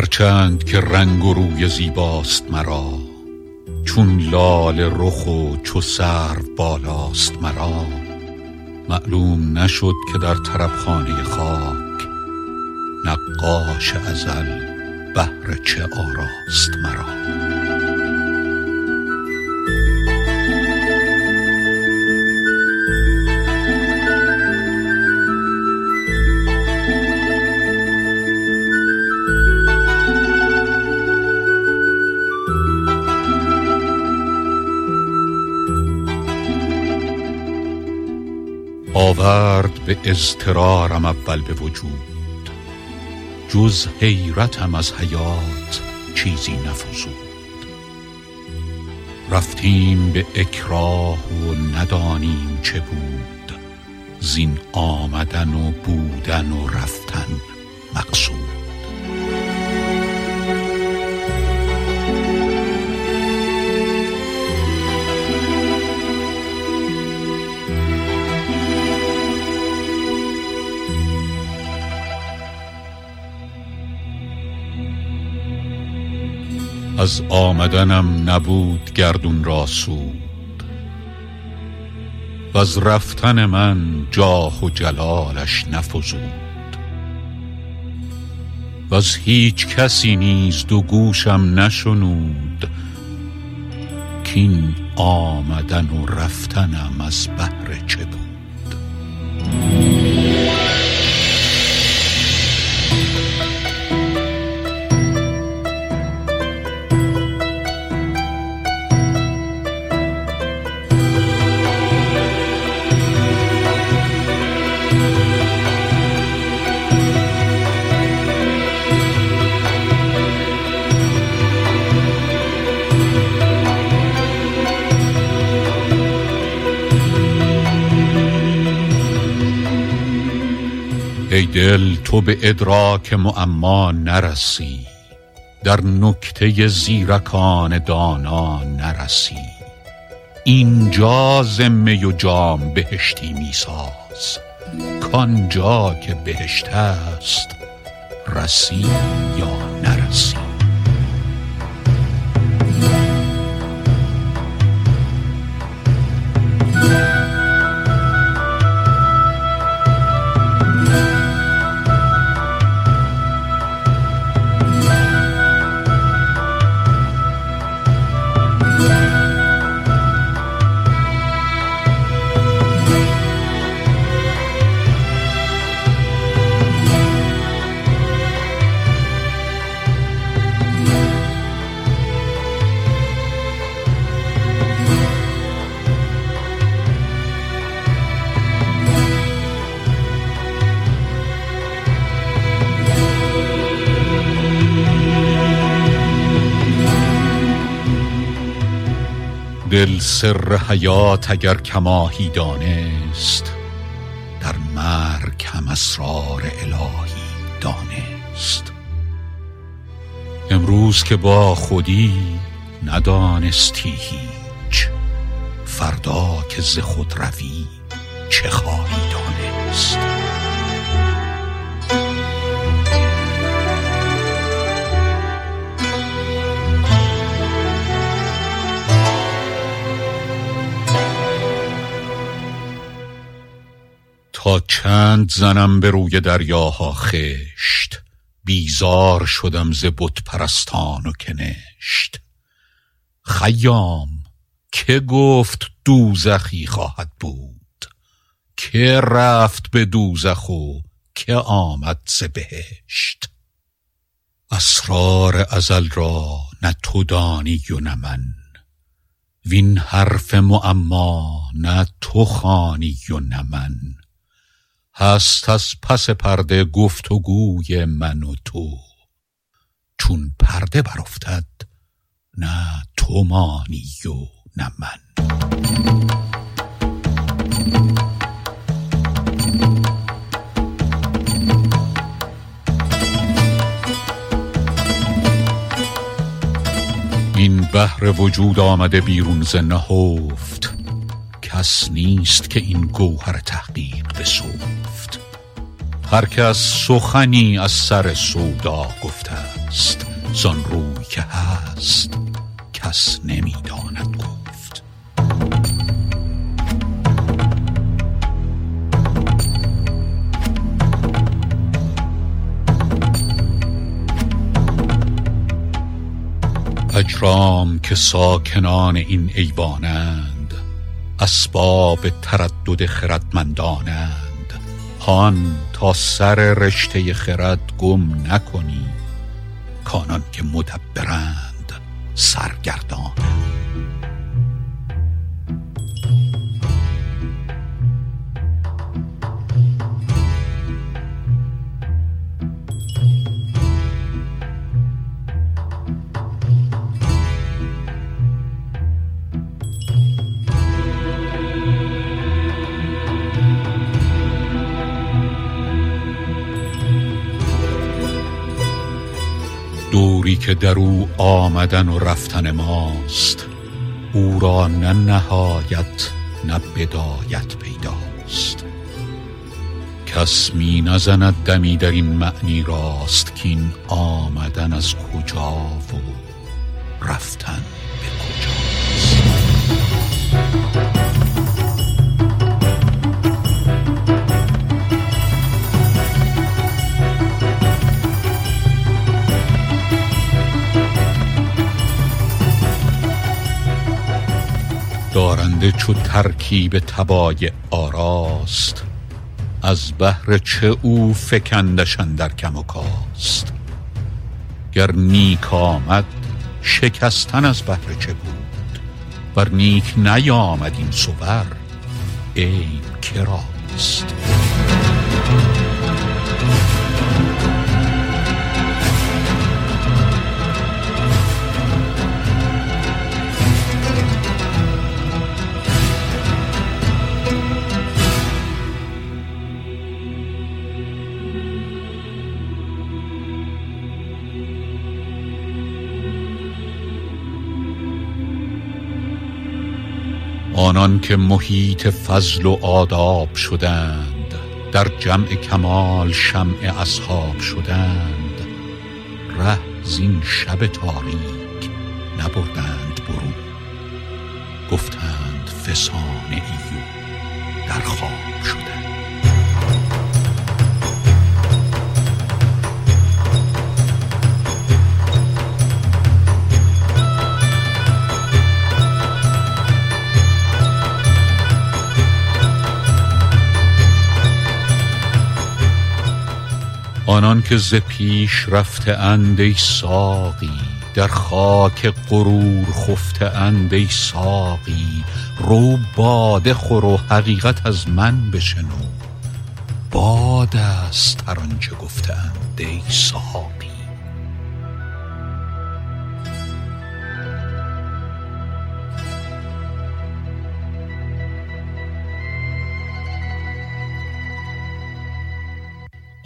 هرچند که رنگ و روی زیباست مرا چون لال رخ و چو سرو بالاست مرا. معلوم نشد که در طربخانه خاک نقاش ازل بهر چه آراست مرا. به اضطرارم اول به وجود. جز حیرتم از حیات چیزی نفزود. رفتیم به اکراه و ندانیم چه بود. زین آمدن و بودن و رفتن مقصود. از آمدنم نبود گردون را سود. وز رفتن من جاه و جلالش نفزود. وز هیچ کسی نیز دو گوشم نشنود. کاین آمدن و رفتنم از بهر چه بود؟ تو به ادراک معما نرسی در نکته زیرکان دانا نرسی. اینجا می و جام بهشتی می ساز کآنجا که بهشت است رسی یا نرسی. دل سر حیات اگر کماهی دانست در مرگ هم اسرار الهی دانست. امروز که با خودی ندانستی هیچ فردا که ز خود روی چه خواهی دانست. تا چند زنم به روی دریاها خشت. بیزار شدم ز بت پرستان و کنشت. خیام که گفت دوزخی خواهد بود؟ که رفت به دوزخ و که آمد ز بهشت؟ اسرار ازل را نه تو دانی و نه من. وین حرف معما نه تو خوانی و نه من. هست از پس پرده گفت و گوی من و تو. چون پرده برافتد نه تو مانی و نه من. این بحر وجود آمده بیرون ز نهفت. کس نیست که این گوهر تحقیق بسفت. هر کس سخنی از سر سودا گفته هست زان روی که هست کس نمی‌داند گفت. اجرام که ساکنان این ایوانند اسباب تردد خردمندانند. هان تا سر رشته خرد گم نکنی. کانان که مدبرند سرگردانند دوری که در او آمدن و رفتن ماست او را نه نهایت نه بدایت پیداست. کس می نزند دمی در این معنی راست کاین آمدن از کجا و رفتن. دارنده چو ترکیب طبایع آراست. از بهر چه او فکندش اندر کم و کاست. گر نیک آمد شکستن از بهر چه بود؟ ور نیک نیامد این صور عیب که آنان که محیط فضل و آداب شدند در جمع کمال شمع اصحاب شدند. ره زین شب تاریک نبردند برون گفتند فسانه ای و در خواب شدند. آنان که ز پیش رفته اند ای ساقی در خاک غرور خفته اند ای ساقی رو باده خور و حقیقت از من بشنو. باد است هر آنچه گفته اند ای ساقی.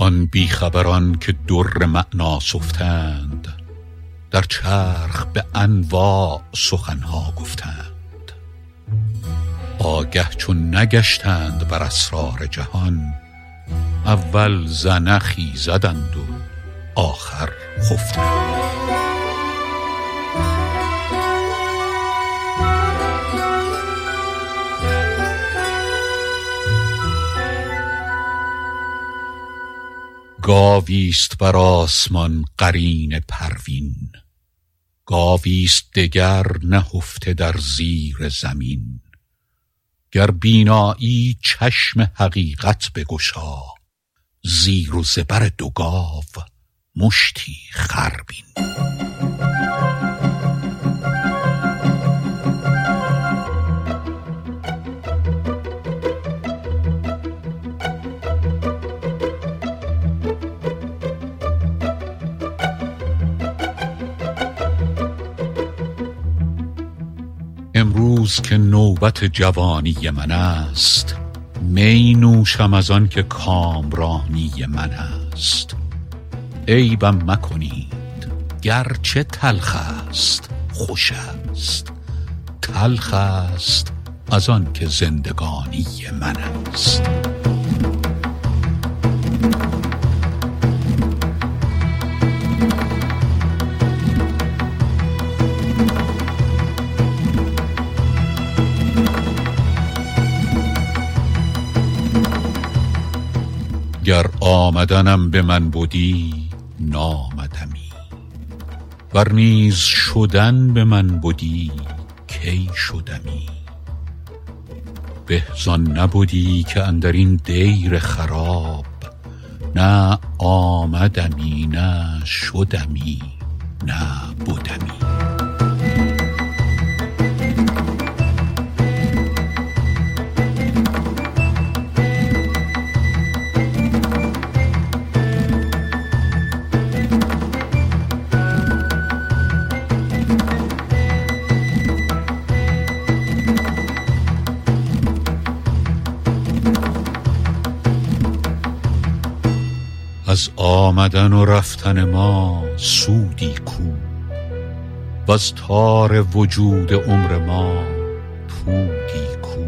آن بی خبران که در معنی سفتند در چرخ به انواع سخن ها گفتند. آگه چون نگشتند بر اسرار جهان اول زنخی زدند و آخر خفتند. گاویست بر آسمان قرین پروین. گاویست دگر نهفته در زیر زمین. گر بینایی چشم حقیقت بگشا زیر و زبر دو گاو مشتی خر امروز که نوبت جوانی من است می نوشم از آن که کامرانی من است. عیبم مکنید گرچه تلخ است خوش است. تلخ است از آن که زندگانی من است. گر آمدنم به من بدی نامدمی. ور نیز شدن به من بدی کی شدمی؟ به زان نبدی که اندر این دیر خراب نه آمدمی نه شدمی نه بدمی از آمدن و رفتن ما سودی کو. وز تار وجود عمر ما پودی کو.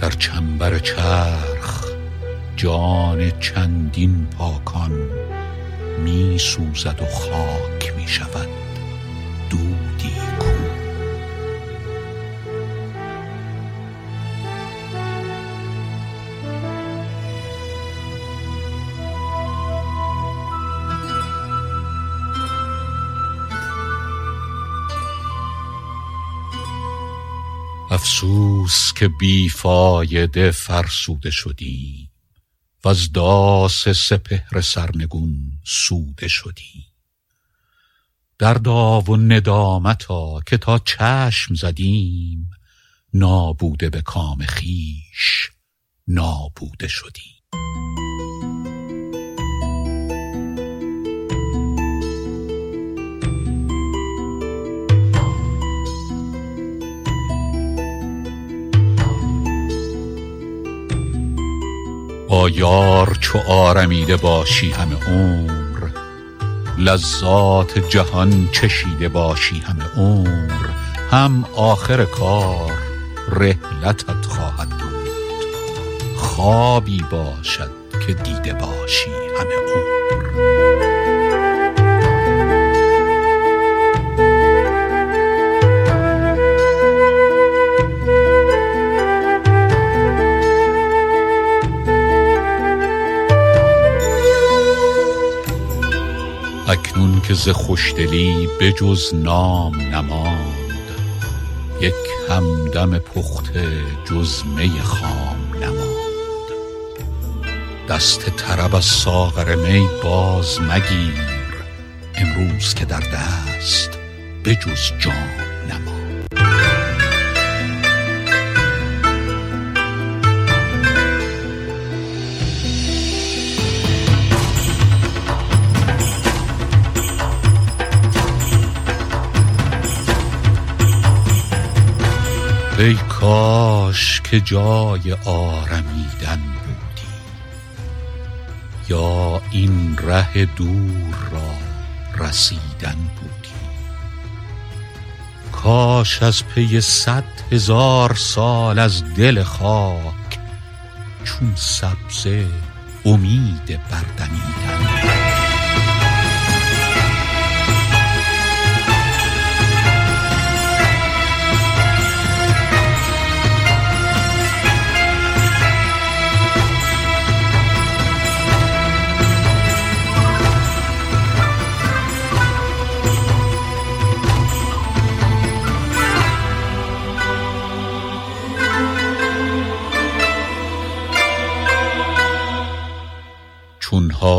در چنبر چرخ جان چندین پاکان می سوزد و خاک می شود. افسوس که بی فایده فرسوده شدیم وز داس سپهر سرنگون سوده شدیم دردا و ندامتا که تا چشم زدیم نابوده به کام خویش نابوده شدیم. یار چو آرمیده باشی همه عمر لذات جهان چشیده باشی همه عمر. هم آخر کار رحلتت خواهد بود خوابی باشد که دیده باشی همه عمر. که ز خوشدلی به جز نام نماند. یک همدم پخته جز می خام نماند. دست طرب از ساغر می باز مگیر امروز که در دست به جز جام ای کاش که جای آرمیدن بودی. یا این ره دور را رسیدن بودی. کاش از پی صد هزار سال از دل خاک چون سبزه امید بردمیدن چون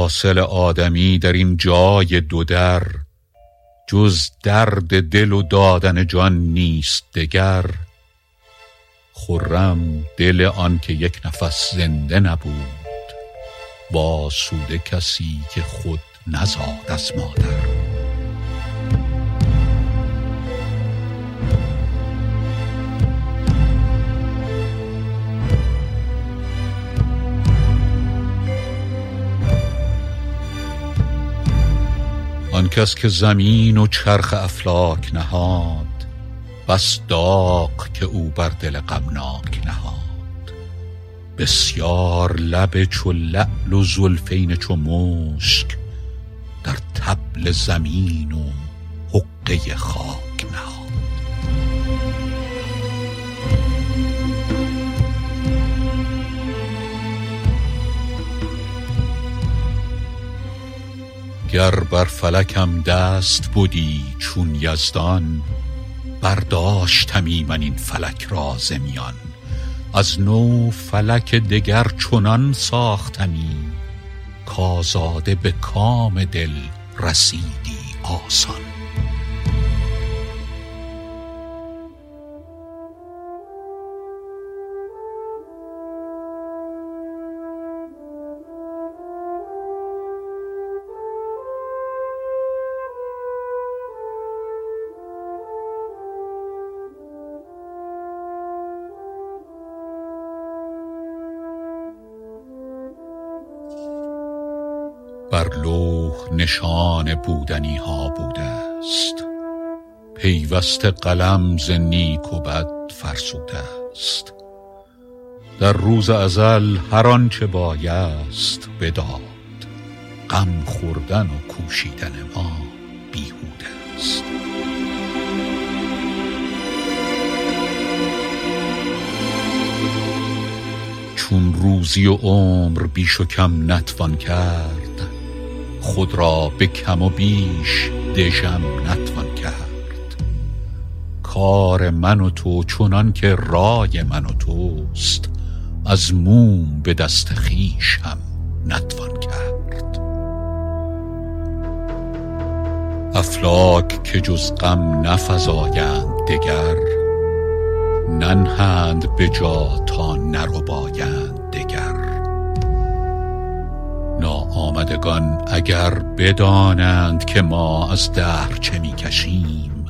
حاصل آدمی در این جای دو در جز درد دل و دادن جان نیست دگر. خرم دل آن که یک نفس زنده نبود با سوده کسی که خود نزاد از مادر. آن کس که زمین و چرخ افلاک نهاد بس داغ که او بر دل غمناک نهاد. بسیار لب چو لعل و زلفین چو مشک در طبل زمین و حقه خاک نهاد. گر بر فلکم دست بدی چون یزدان برداشتمی من این فلک را ز از نو فلک دگر چنان ساختمی کآزاده به کام دل رسیدی آسان. نشان بودنی ها بوده است پیوسته قلم ز نیک و بد فرسوده است در روز ازل هر آنچه بایست بداد غم خوردن و کوشیدن ما بیهوده است چون روزی و عمر بیش و کم نتوان کرد خود را به کم و بیش دژم نتوان کرد. کار من و تو چنان که رای من و توست از موم به دست خویش هم نتوان کرد. افلاک که جز غم نفزایند دگر ننهند به جا تا نربایند دگر. ناآمدگان اگر بدانند که ما از دهر چه می کشیم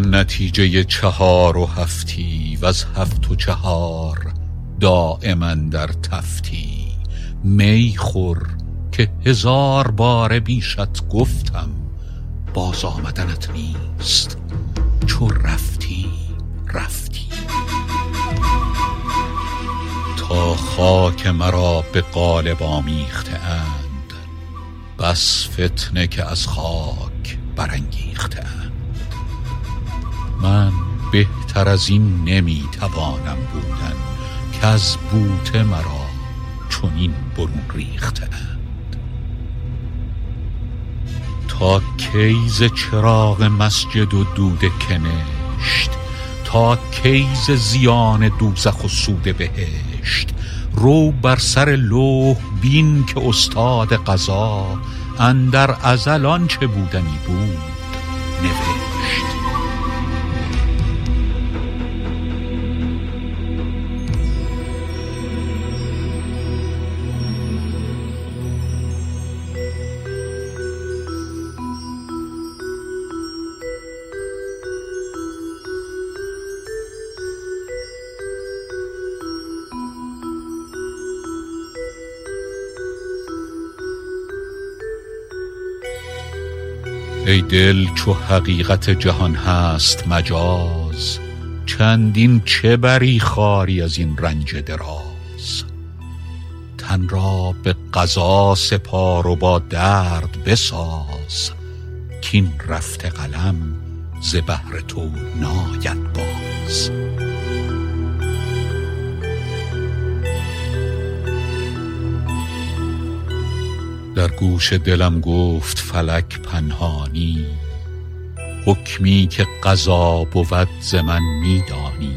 نتیجه چهار و هفتی وز هفت و چهار دایم اندر تفتی. می خور که هزار باره بیشت گفتم باز آمدنت نیست. چو رفتی رفتی. تا خاک مرا به قالب آمیخته اند بس فتنه که از خاک برانگیخته اند. من بهتر از این نمی توانم بودن کز بوته مرا چنین برون ریخته اند تا کی ز چراغ مسجد و دود کنشت تا کی ز زیان دوزخ و سود بهشت رو بر سر لوح بین که استاد قضا اندر ازل آنچه بودنی بود نوشت. ای دل چو حقیقت جهان هست مجاز چندین چه بری خواری از این رنج دراز؟ تن را به قضا سپار و با درد بساز کاین رفته قلم ز بهر تو ناید باز. در گوش دلم گفت فلک پنهانی حکمی که قضا بود ز من می دانی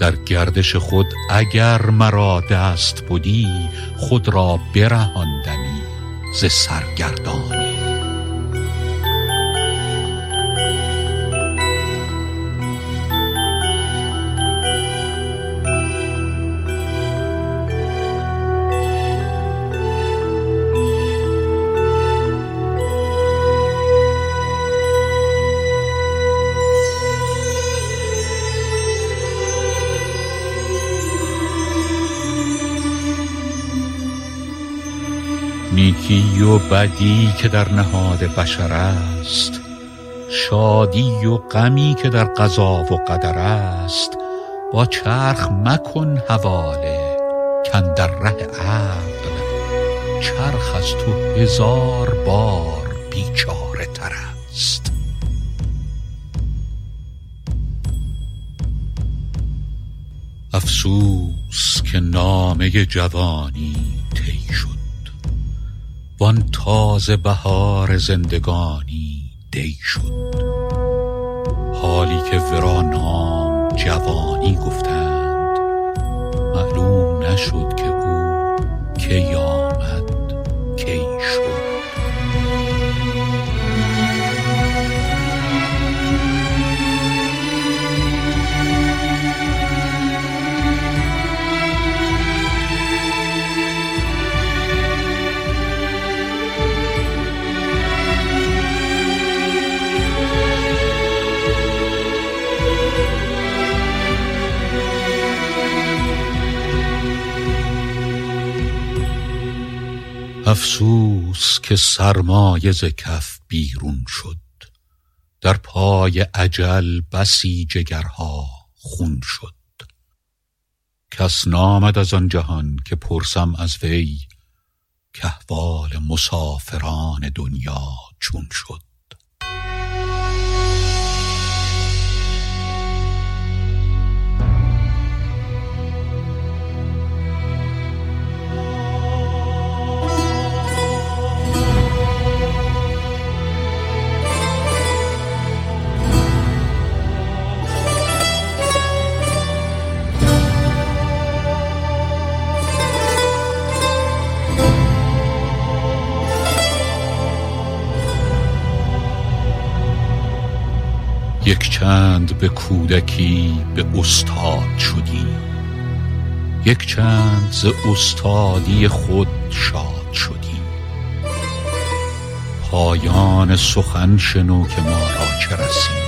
در گردش خود اگر مرا دست بدی خود را برهاندمی ز سرگردانی. نیکی و بدی که در نهاد بشر است شادی و غمی که در قضا و قدر است با چرخ مکن حواله کاندر ره عقل چرخ از تو هزار بار بیچاره تر است. افسوس که نامه جوانی وان تازه بهار زندگانی دی شد. حالی که ورا نام جوانی گفتند معلوم نشد که او کی آمد افسوس که سرمایه ز کف بیرون شد. در پای اجل بسی جگرها خون شد. کس نامد از آن جهان که پرسم از وی کاحوال مسافران دنیا چون شد. به کودکی به استاد شدی. یک چند ز استادی خود شاد شدی. پایان سخن شنو که ما را چه رسید.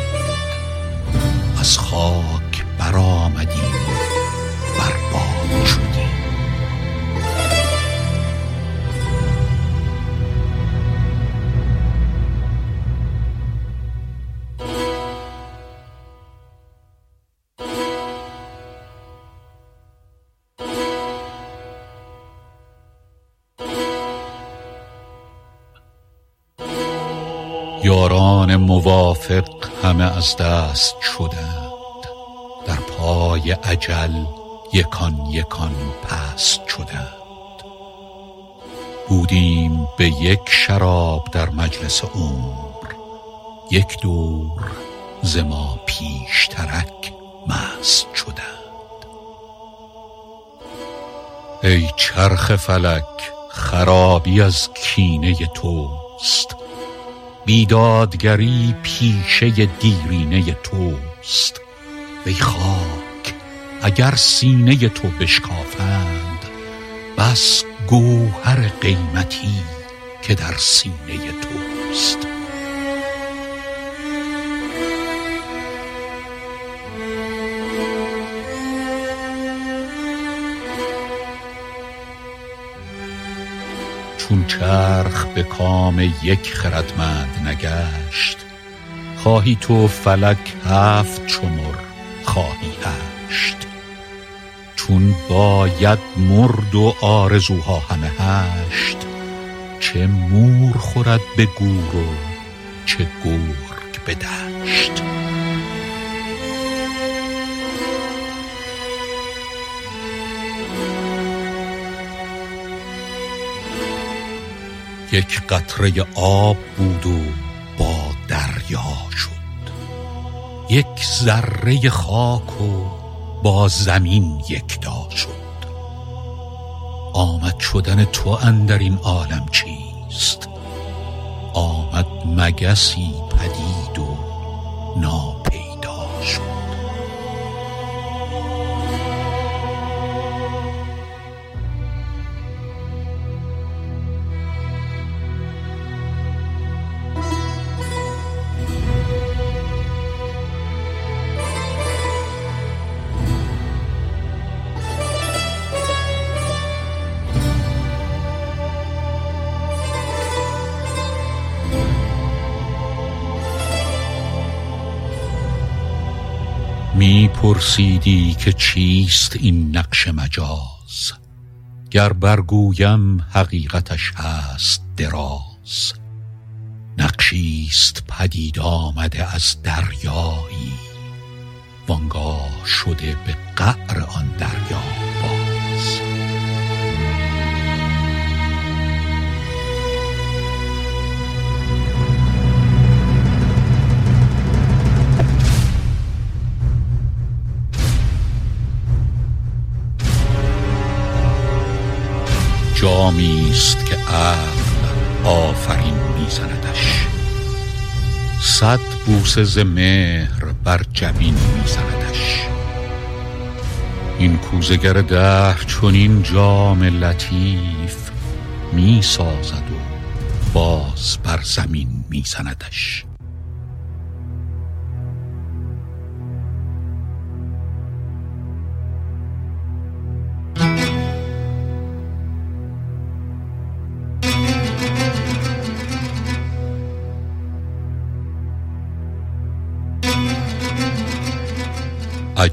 از خاک برآمدیم یاران موافق همه از دست شدند. در پای اجل یکان یکان پست شدند. بودیم به یک شراب در مجلس عمر یک دور ز ما پیشترک مست شدند. ای چرخ فلک خرابی از کینه توست. بیدادگری پیشه دیرینه توست. وی خاک اگر سینه تو بشکافند بس گوهر قیمتی که در سینه توست. چون چرخ به کام یک خردمند نگشت خواهی تو فلک هفت شمر خواهی هشت. چون باید مرد و آرزوها همه هشت چه مور خورد به گور و چه گرگ به دشت. یک قطره آب بود و با دریا شد. یک ذره خاک و با زمین یکتا شد. آمد شدن تو اندر این عالم چیست؟ آمد مگسی پدید و ناپیدا شد. پرسیدی که چیست این نقش مجاز؟ گر برگویم حقیقتش هست دراز. نقشیست پدید آمده از دریایی. وانگاه شده به قعر آن دریا باز. جامی است که عقل آفرین می زندش صد بوسه ز مهر بر جبین می زندش این کوزه گر دهر چنین جام لطیف می سازد و باز بر زمین می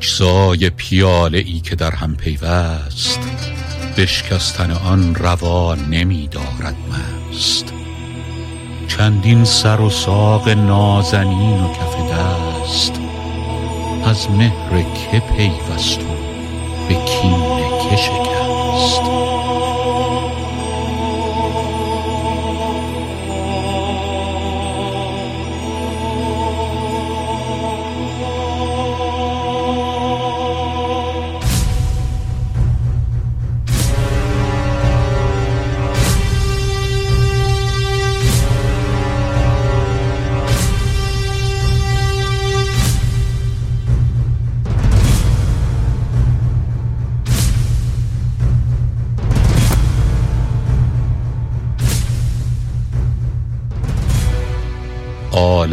اجزای پیاله ای که در هم پیوست بشکستن آن روا نمی دارد مست. چندین سر و ساق نازنین و کف دست از مهر که پیوست و به کین که شکست.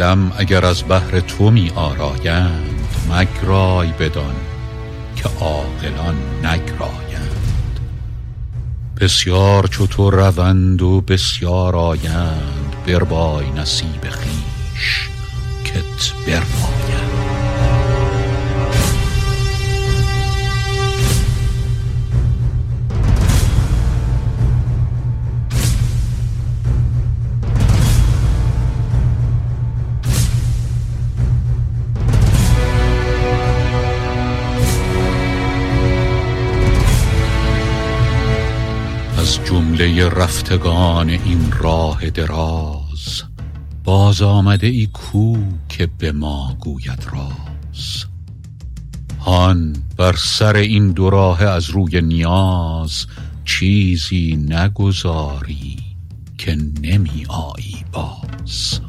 عالم اگر از بهر تو می آرایند مگرای بدان که عاقلان نگرایند. بسیار چو تو روند و بسیار آیند بربای نصیب خویش کت بربایند جمله رفتگان این راه دراز باز آمده ای کو که به ما گوید راز. هان بر سر این دو راه از روی نیاز چیزی نگذاری که نمی آیی باز.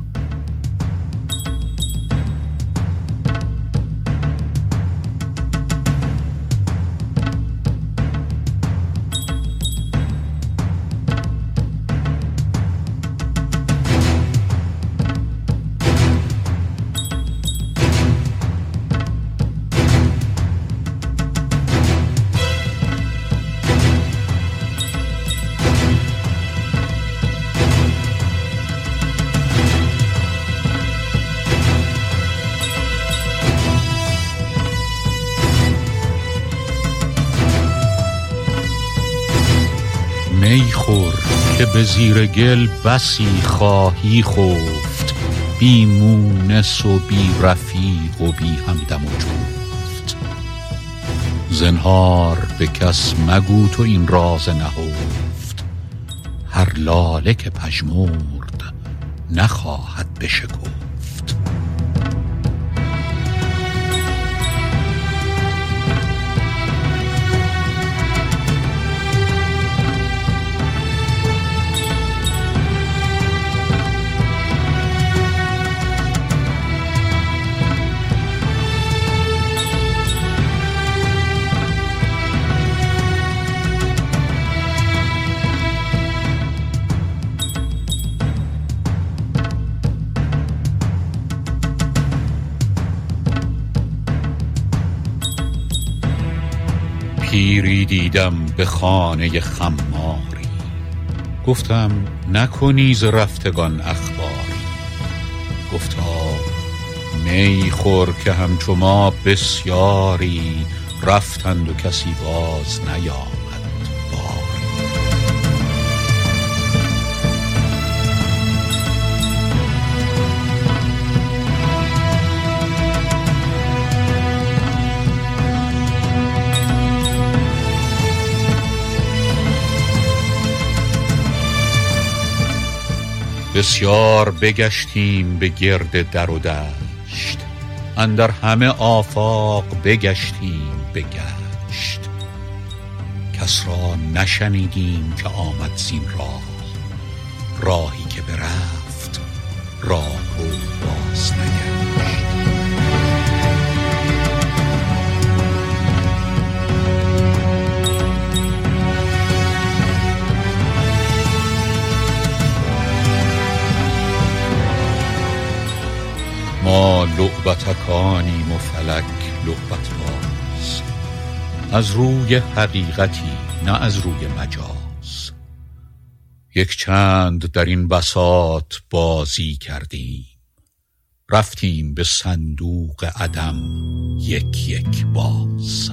زیر گل بسی خواهی خفت بی مونس و بی رفیق و بی همدم و جفت. زنهار به کس مگو تو این راز نهفت هر لاله که پژمرد نخواهد بشکفت. پیری دیدم به خانه خماری. گفتم نکنی ز رفتگان اخباری. گفتا می خور که همچو ما بسیاری رفتند و کسی باز نیامد بسیار بگشتیم به گرد در و دشت. اندر همه آفاق بگشتیم بگشت کس را نشنیدیم که آمد زین راه. راهی لعبتکانیم و فلک لعبت باز. از روی حقیقتی نه از روی مجاز. یک چند در این بساط بازی کردیم. رفتیم به صندوق عدم یک یک باز.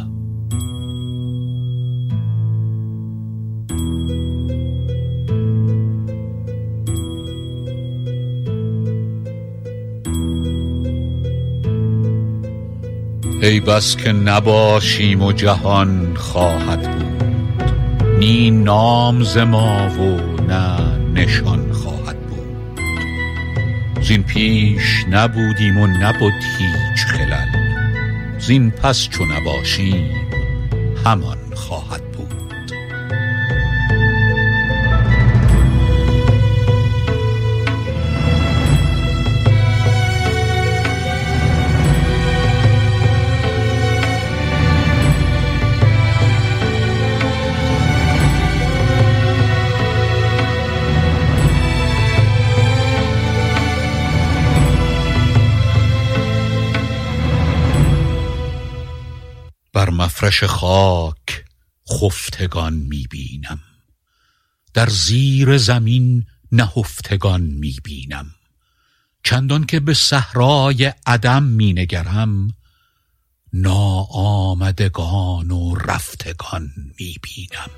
ای بس که نباشیم و جهان خواهد بود. نی نام ز ما و نه نشان خواهد بود. زین پیش نبودیم و نبد هیچ خلل. زین پس چو نباشیم همان خواهد مفرش خاک خفتگان می بینم در زیر زمین نهفتگان می بینم چندان که به صحرای عدم می نگرم ناآمدگان و رفتگان می بینم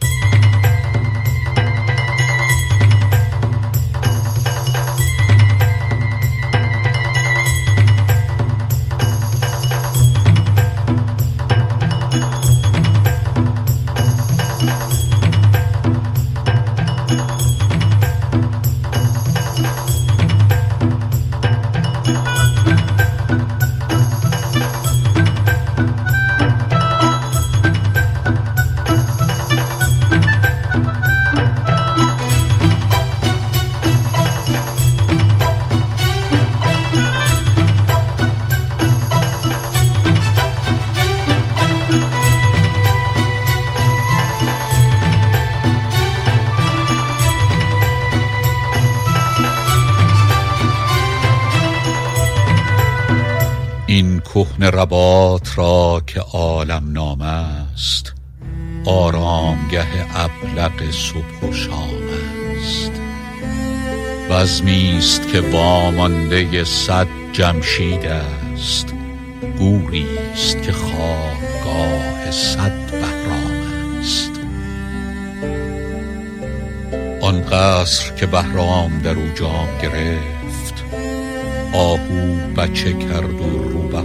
رباط را که عالم نام است آرامگه ابلق صبح و شام است. بزمی است که وامانده صد جمشید است گوری که خوابگاه صد بهرام است. آن قصر که بهرام در او جام گرفت آهو بچه کرد و روبه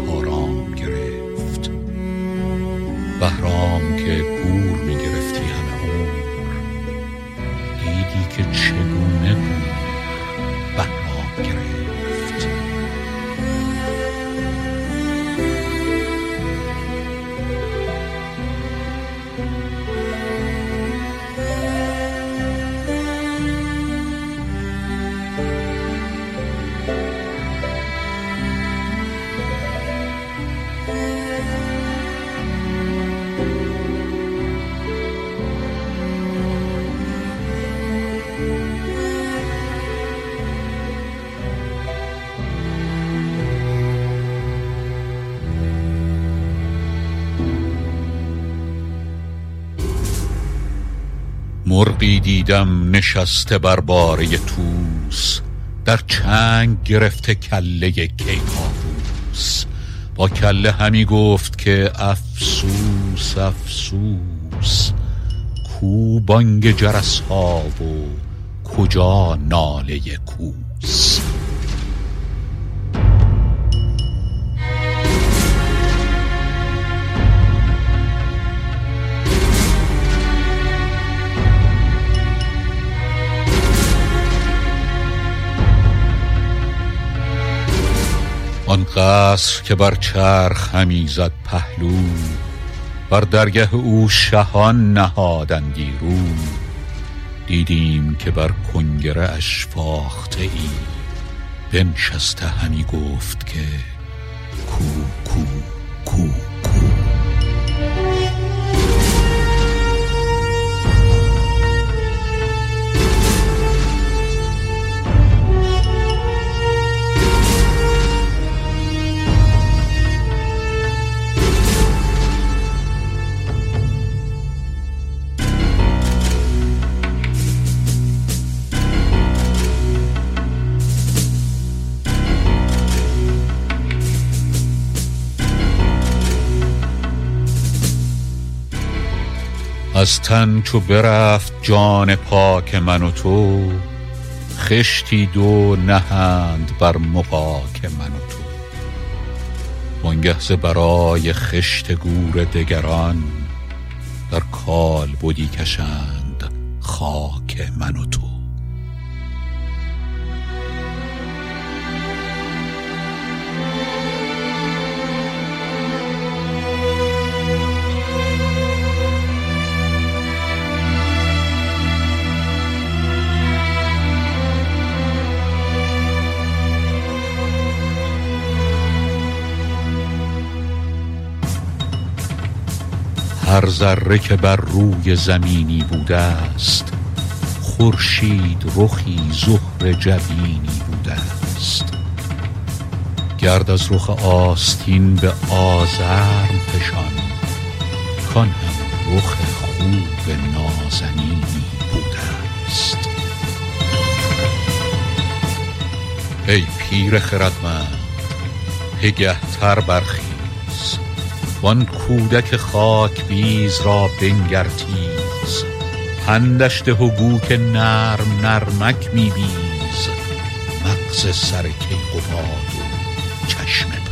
دیدم نشسته بر باره توس در چنگ گرفته کله کیکاووس. با کله همی گفت که افسوس افسوس کو بانگ جرس ها و کجا ناله کوس؟ آن قصر که بر چرخ همی زد پهلو بر درگه او شهان نهادندی رو دیدیم که بر کنگره اش فاخته ای بنشسته همی گفت که کو کو. از تن چو برفت جان پاک من و تو خشتی دو نهند بر مغاک من و تو. وانگه برای خشت گور دگران در کالبدی کشند خاک من و تو. هر ذره که بر روی زمینی بوده است خورشید رخی زهره جبینی بوده است. گرد از رخ آستین به آزرم فشان کان هم رخ خوب نازنینی بوده است. ای پیر خردمند پگه تر برخیز وان کودک خاک بیز را بنگر تیز. پندش ده که نرم نرمک می بیز. مغز سر کیقباد و چشم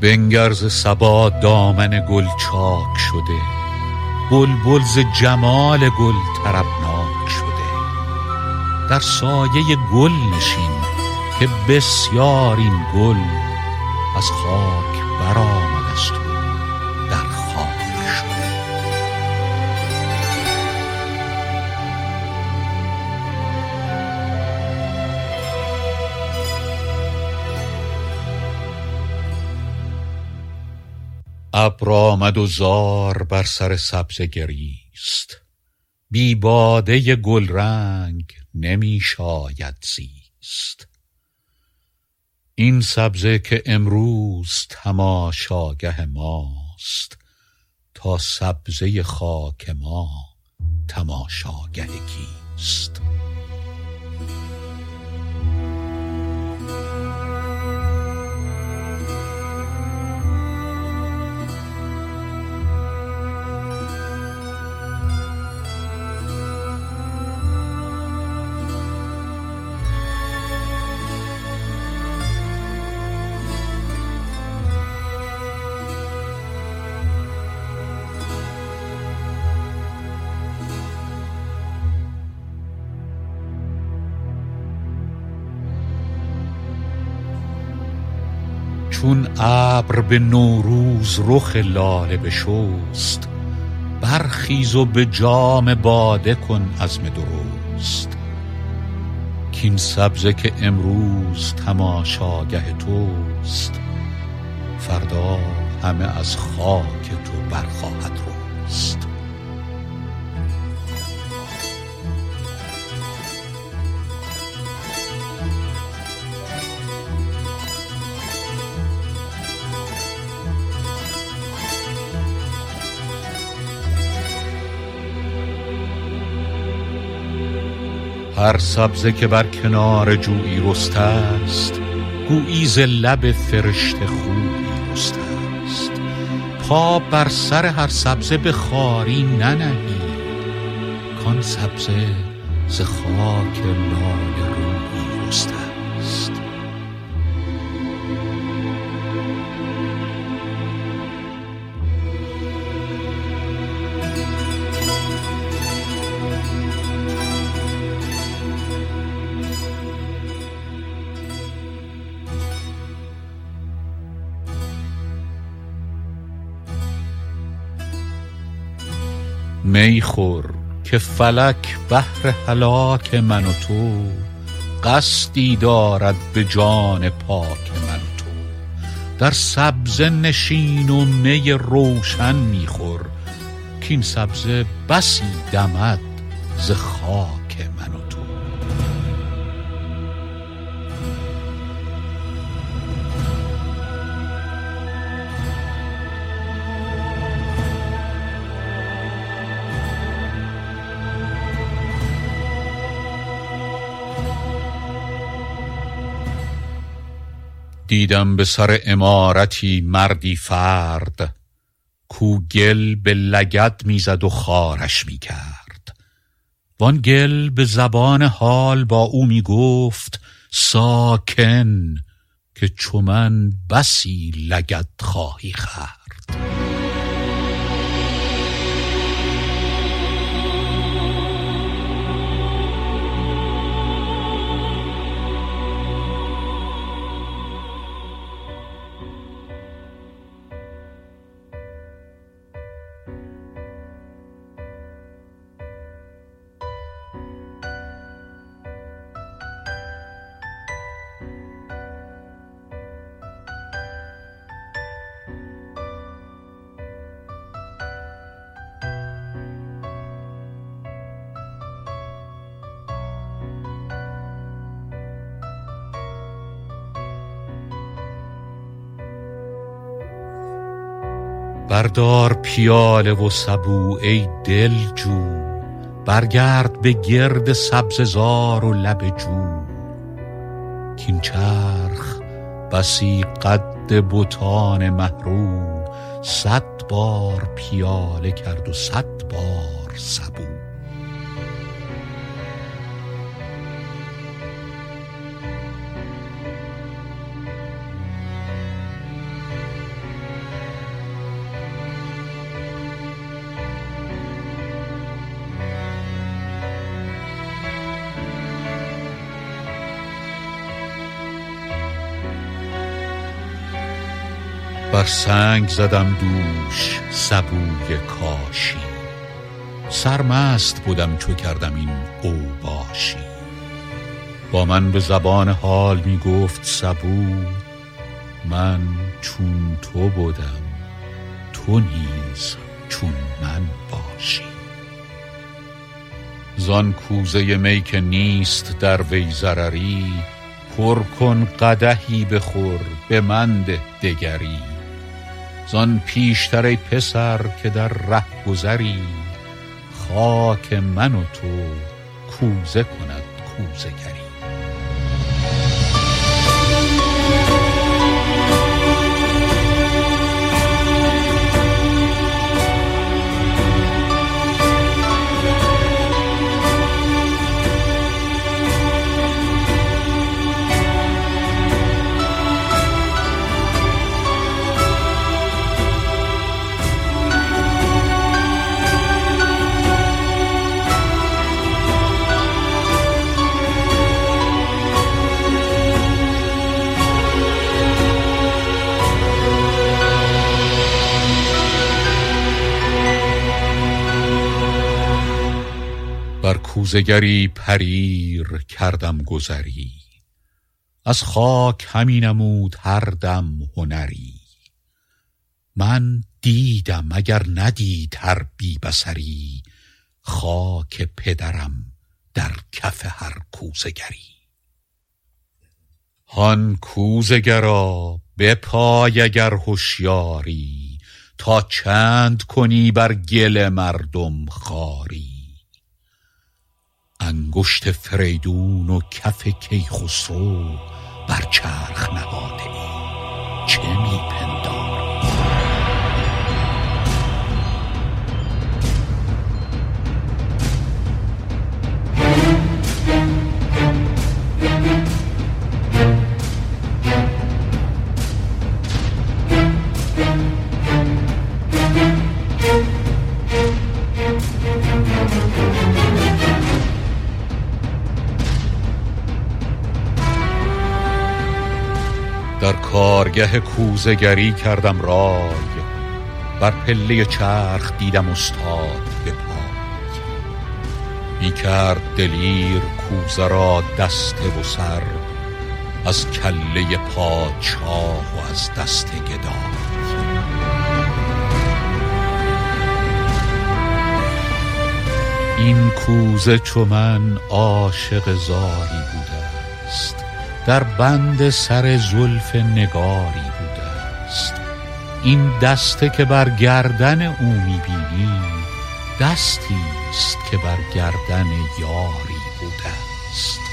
بنگر ز صبا دامن گل چاک شده. بلبل ز جمال گل طربناک شده. در سایه گل نشین که بسیار این گل از خاک برآمده ابر آمد و زار بر سر سبزه گریست. بی باده گلرنگ نمی شاید زیست. این سبزه که امروز تماشاگه ماست تا سبزه خاک ما تماشاگه کیست. چون ابر به نوروز رخ لاله بشست. برخیز و به جام باده کن عزم درست. کاین سبزه که امروز تماشاگه توست. فردا همه از خاک تو برخواهد رست. هر سبزه که بر کنار جویی رسته است گویی ز لب فرشته خوبی رسته است پا بر سر هر سبزه به خاری ننهی کان سبزه ز خاک لاله رویی رسته می خور که فلک بهر هلاک من و تو قصدی دارد به جان پاک من و تو. در سبزه نشین و می روشن می خور کاین سبزه بسی دمد ز خاک من و دیدم به سر عمارتی مردی فرد کو گل به لگد می زد و خوارش می کرد وان گل به زبان حال با او می گفت ساکن که چو من بسی لگد خواهی خورد. بردار پیاله و سبو ای دلجو برگرد به گرد سبزه زار و لب جو. کاین چرخ بسی قد بتان مه رو صد بار پیاله کرد و صد بار سبو. بر سنگ زدم دوش سبوی کاشی. سرمست بدم چو کردم این اوباشی. با من به زبان حال می گفت سبو من چون تو بدم تو نیز چون من باشی. زان کوزه می که نیست در وی ضرری پر کن قدحی بخور به من ده دگری. زان پیشتر پسر که در رهگذری خاک من و تو کوزه کند کوزه گری. بر کوزه گری پریر کردم گذری. از خاک همی نمود هر دم هنری. من دیدم اگر ندید هر بی بصری خاک پدرم در کف هر کوزه گری هان کوزه گرا بپای اگر هشیاری تا چند کنی بر گل مردم خواری انگشت فریدون و کف کیخسرو بر چرخ نهاده ای چه میپنداری در کارگه کوزگری کردم رای. بر پله چرخ دیدم استاد به پای. می کرد دلیر کوزه را دسته و سر از کله پادشاه و از دست گدای. این کوزه چو من عاشق زاری بوده است. در بند سر زلف نگاری بوده است این دسته که بر گردن او می بینی دستی است که بر گردن یاری بوده است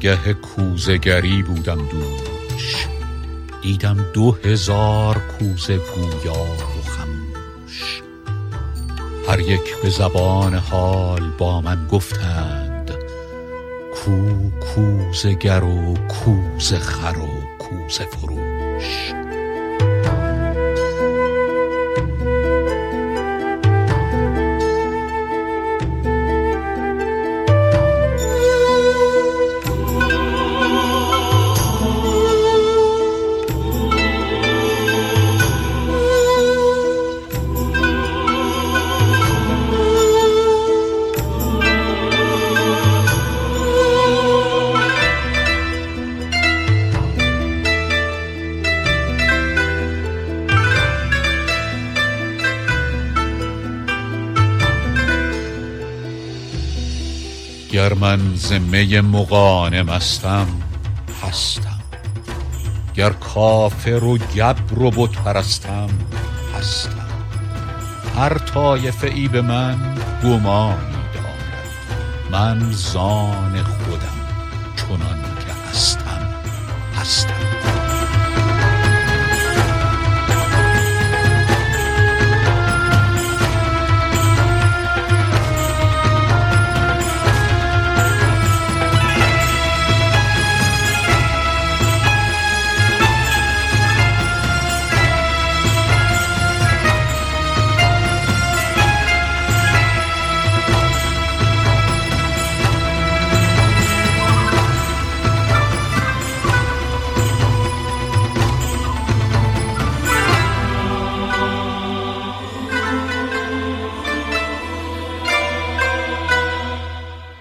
کارگه کوزگری بودم دوش. دیدم دو هزار کوزه گویا و خموش. هر یک به زبان حال با من گفتند کو کوزه گر و کوزه خر و فروش من ز می مغانمستم هستم. گر کافر و گبر و بت پرستم هستم. هر طایفه ای به من گمانی دارد. من زان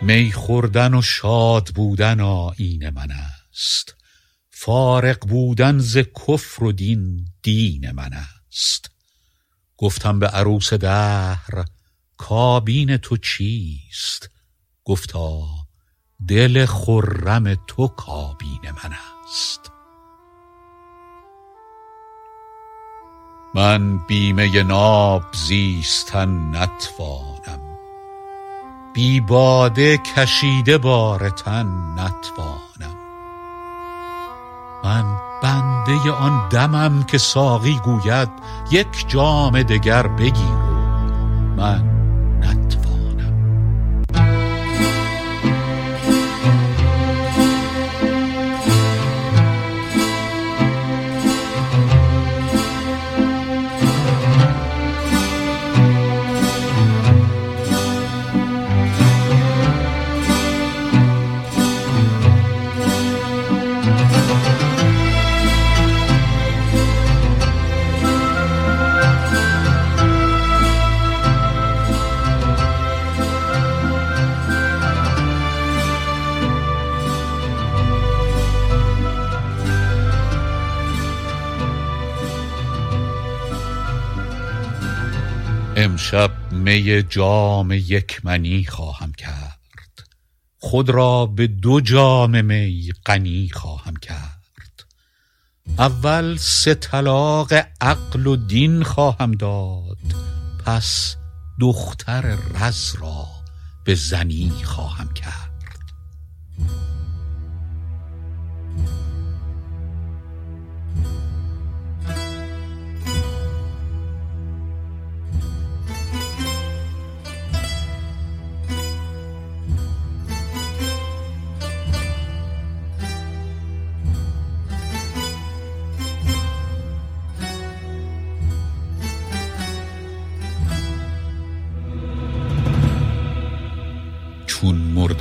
می خوردن و شاد بودن آیین من است. فارغ بودن ز کفر و دین دین من است. گفتم به عروس دهر کابین تو چیست؟ گفتا دل خرم تو کابین من است. من بی می ناب زیستن نتوانم بی باده کشیده بار تن نتوانم. من بنده آن دمم که ساقی گوید یک جام دگر بگیر من نتوانم. امشب می جام یک منی خواهم کرد. خود را به دو جام می غنی خواهم کرد. اول سه طلاق عقل و دین خواهم داد پس دختر رز را به زنی خواهم کرد.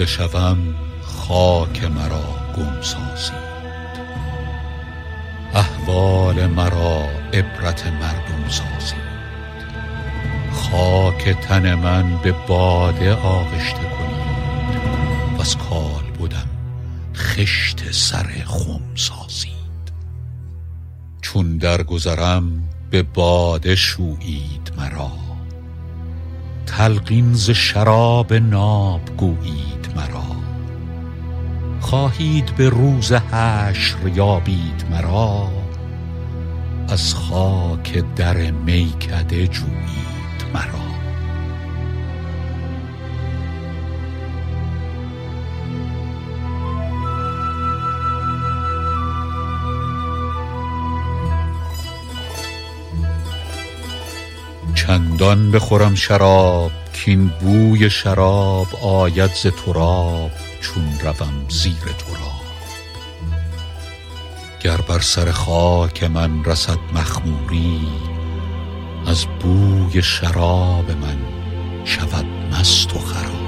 شوم خاک مرا گم سازید. احوال مرا عبرت مردم سازید. خاک تن من به باده آغشته کنید. وز کالبدم خشت سر خم سازید. چون درگذرم به باده شویید مرا. تلقین ز شراب ناب گویید مرا. خواهید به روز حشر یابید مرا. از خاک در میکده جویید مرا. چندان بخورم شراب کاین بوی شراب آید ز تراب چون روم زیر تراب گر بر سر خاک من رسد مخموری از بوی شراب من شود مست و خراب.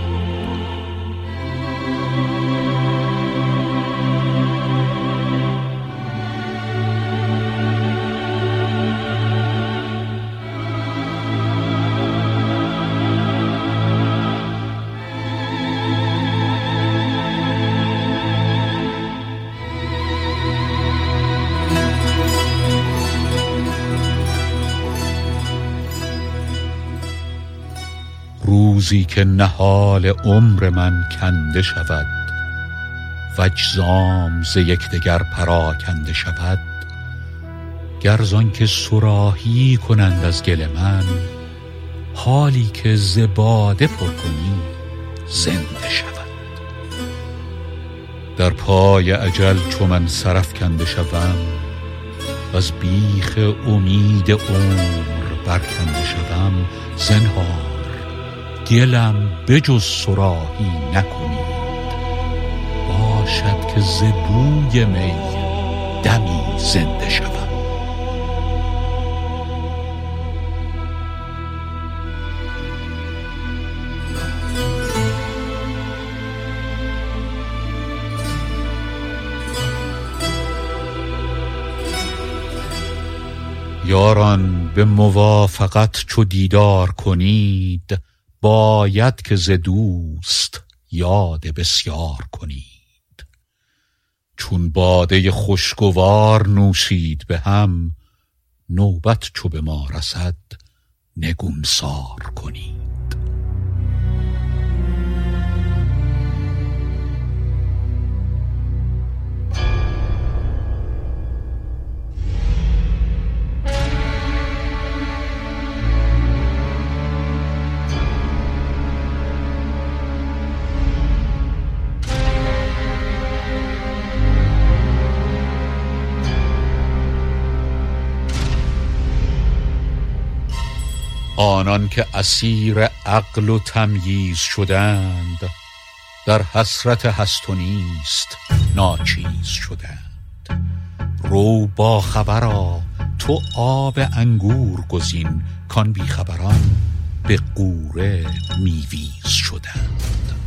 روزی که نهال عمر من کنده شود و اجزام ز یکدگر پراکنده شود گر زآنکه صراحی کنند از گل من حالی که ز باده پر کنی زنده شود. در پای اجل چو من سرافکنده شوم وز بیخ امید عمر برکنده شوم زنهار گلم به جز صراحی نکنید. باشد که ز می دمی زنده شوم. یاران به موافقت چو دیدار کنید باید که ز دوست یاد بسیار کنید. چون باده خوشگوار نوشید به هم نوبت چو به ما رسد نگونسار کنید. آنان که اسیر عقل و تمییز شدند در حسرت هست و نیست ناچیز شدند. رو باخبرا تو آب انگور گزین کآن بی خبران به غوره میویز شدند.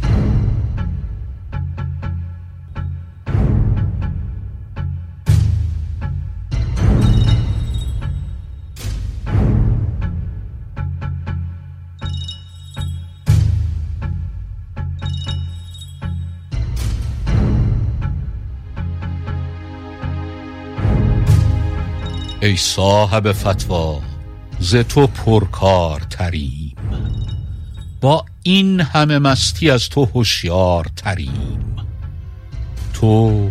ای صاحب فتوی ز تو پرکارتریم. با این همه مستی از تو هوشیارتریم. تو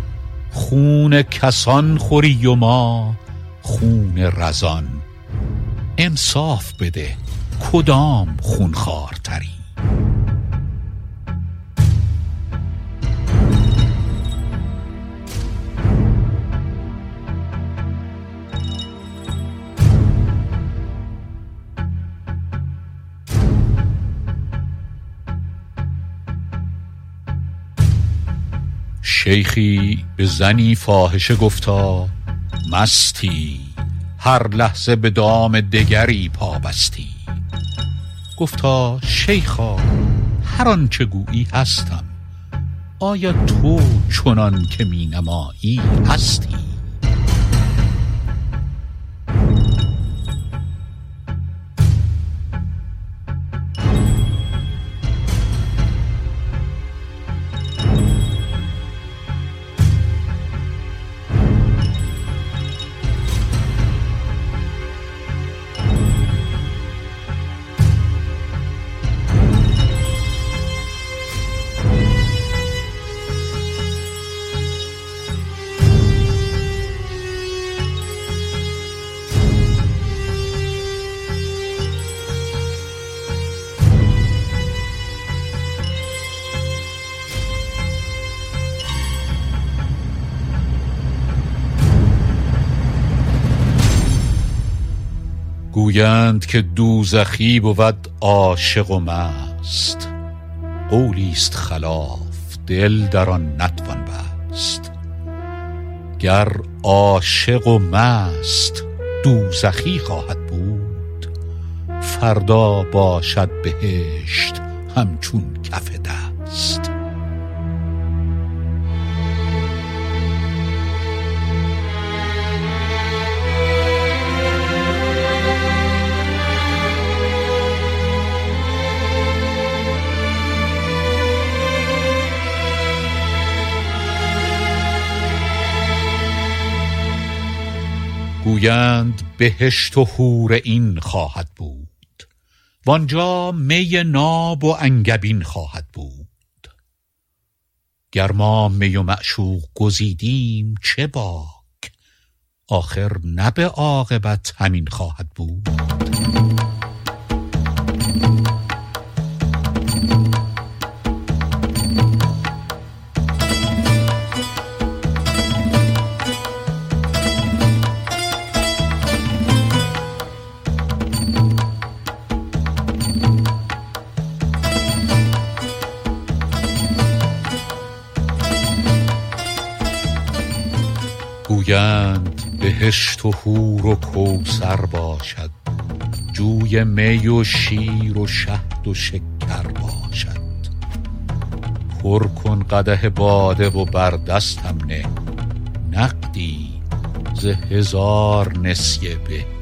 خون کسان خوری و ما خون رزان. انصاف بده کدام خونخوارتریم؟ شیخی به زنی فاحشه گفتا مستی هر لحظه به دام دگری پابستی گفتا شیخا هر آنچه گویی هستم آیا تو چنان که می نمایی هستی؟ گویند که دوزخی بود عاشق و مست. قولیست خلاف دل در آن نتوان بست. گر عاشق و مست دوزخی خواهد بود فردا باشد بهشت همچون کف دست. گویند بهشت و حور عین خواهد بود. وآنجا می ناب و انگبین خواهد بود. گر ما می و معشوق گزیدیم چه باک؟ آخر نه به عاقبت همین خواهد بود. گویند بهشت و حور و کوثر باشد. جوی می و شیر و شهد و شکر باشد. پر کن قدح باده و بر دستم نه. نقدی ز هزار نسیه بهتر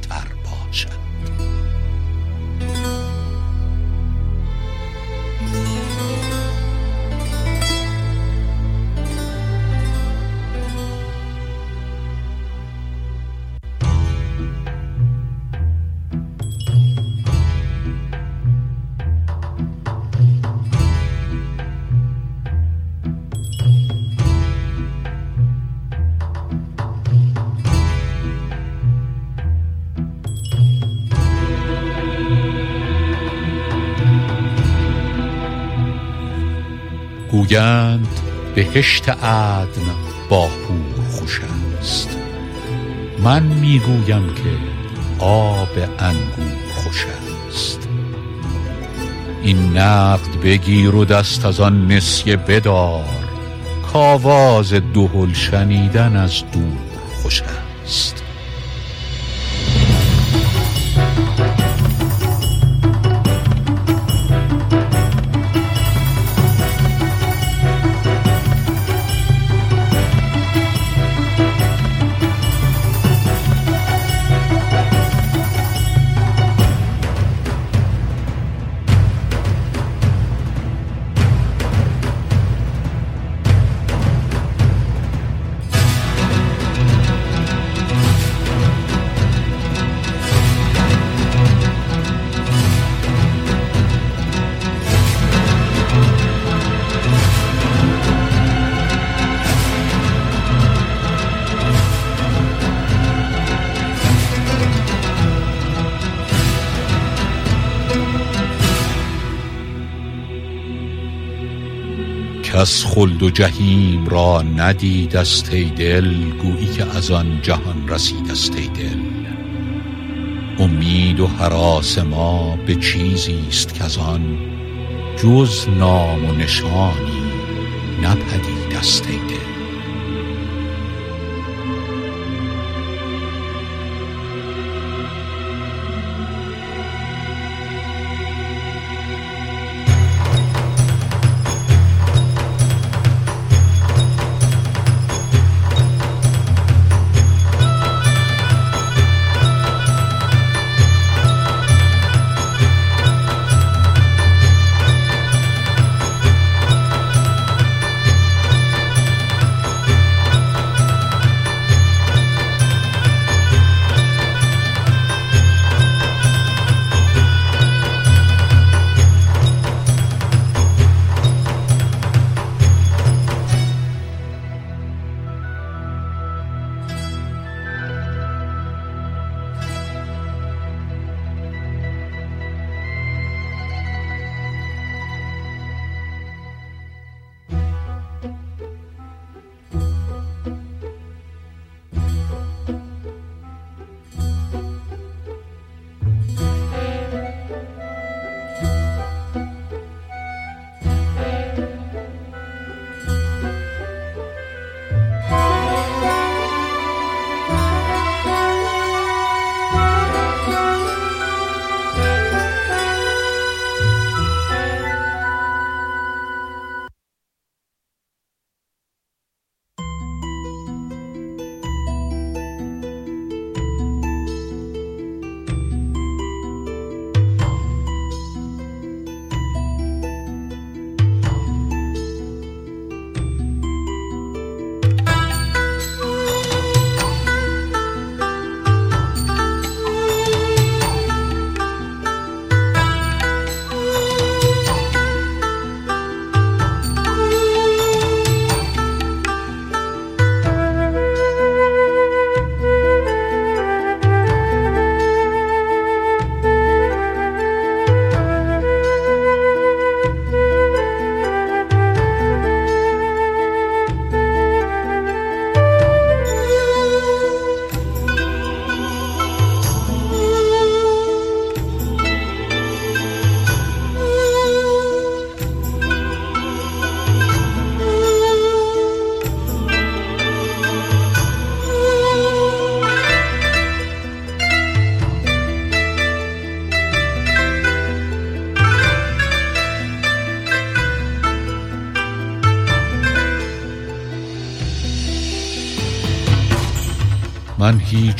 گویند بهشت عدن با حور خوش است. من می گویم که آب انگور خوش است. این نقد بگیر و دست از آن نسیه بدار کآواز دهل شنیدن از دور خوش است. کس خلد و جحیم را ندید است ای دل گویی که از آن جهان رسید است ای دل. امید و هراس ما به چیزی است کز آن جز نام و نشانی نپدید است ای دل.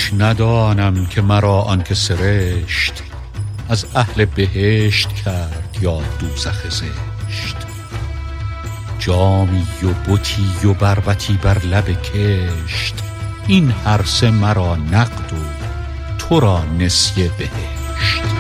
هیچ ندانم که مرا آن که سرشت از اهل بهشت کرد یا دوزخ زشت. جامی و بتی و بربطی بر لب کشت این هر سه مرا نقد و تو را نسیه بهشت.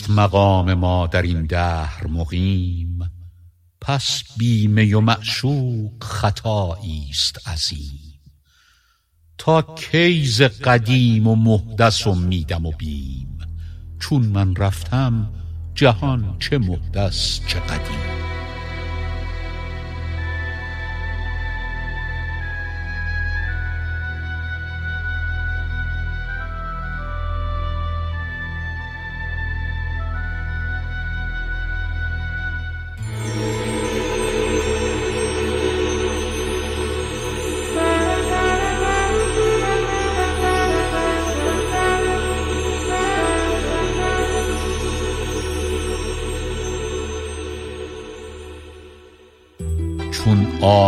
نیست مقام ما در این دهر مقیم. پس بی می و معشوق خطایی است عظیم. تا کی ز قدیم و محدث امیدم و بیم. چون من رفتم جهان چه محدث چه قدیم.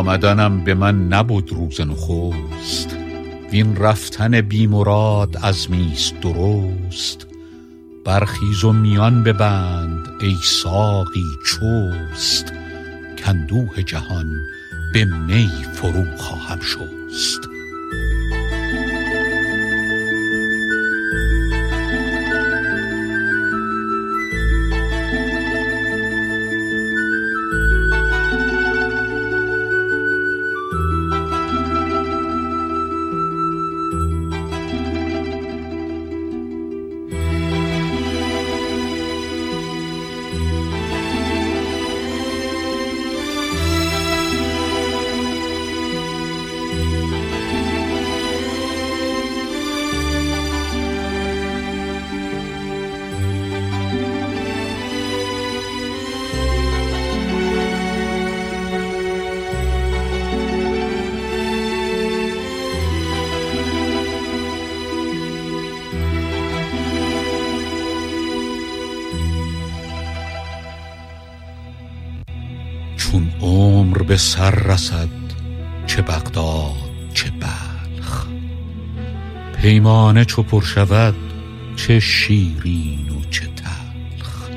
آمدنم به من نبد روز نخست وین رفتن بی مراد عزمیست درست. برخیز و میان ببند ای ساقی چست. کاندوه جهان به می فرو خواهم شست. پیمانه چو پر شود چه شیرین و چه تلخ.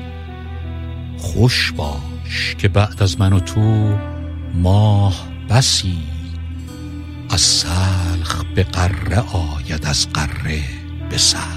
خوش باش که بعد از من و تو ماه بسی از سلخ به غره آید از غره به سلخ.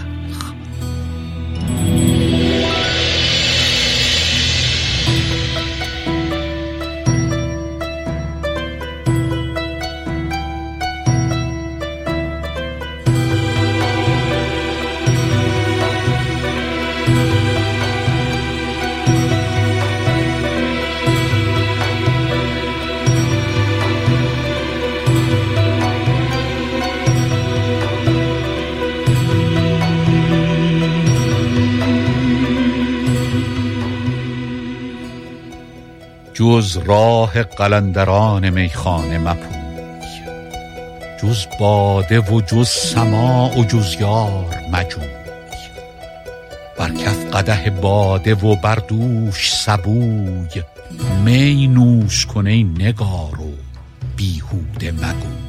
جز راه قلندران میخانه مپوی. جز باده و جز سماع و جز یار مجوی. بر کف قدح باده و بر دوش سبوی می نوش کن ای نگار و بیهوده مگوی.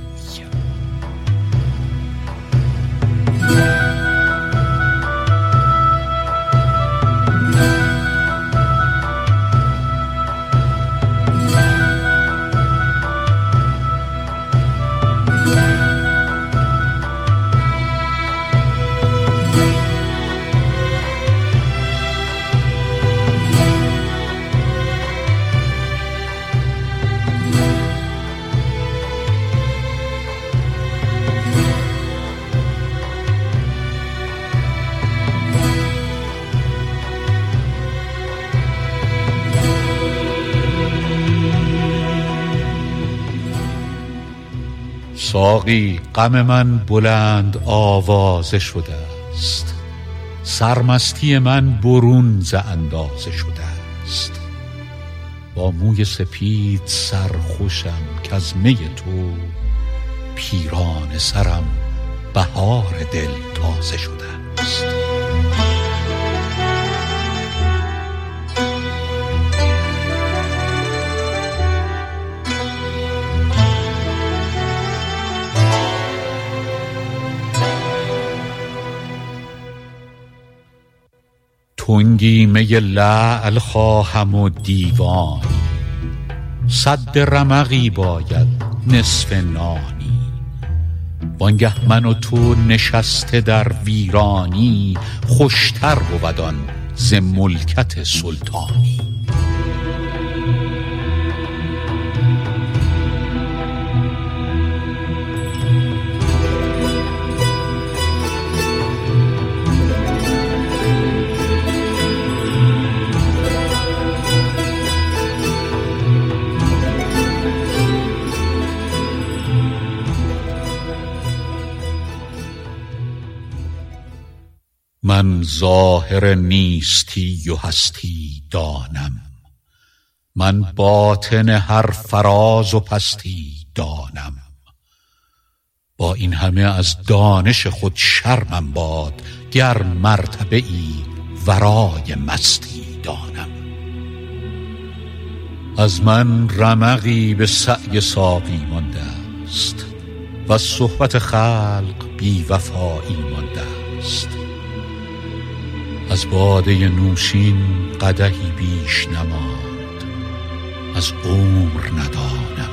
ساقی غم من بلند آوازه شده ست سرمستی من برون ز اندازه شده ست با موی سپید سرخوشم کز می تو پیرانه سرم بهار دل تازه شده ست تنگی می لعل خواهم و دیوانی سد رمقی باید نصف نانی. وانگه من و تو نشسته در ویرانی خوشتر بود آن ز ملکت سلطانی. من ظاهر نیستی و هستی دانم. من باطن هر فراز و پستی دانم. با این همه از دانش خود شرمم باد گر مرتبه ای ورای مستی دانم. از من رمقی به سعی ساقی مانده ست و صحبت خلق بی وفایی مانده است. از باده نوشین قدهی بیش نماند از عمر ندانم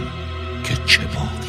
که چه باقی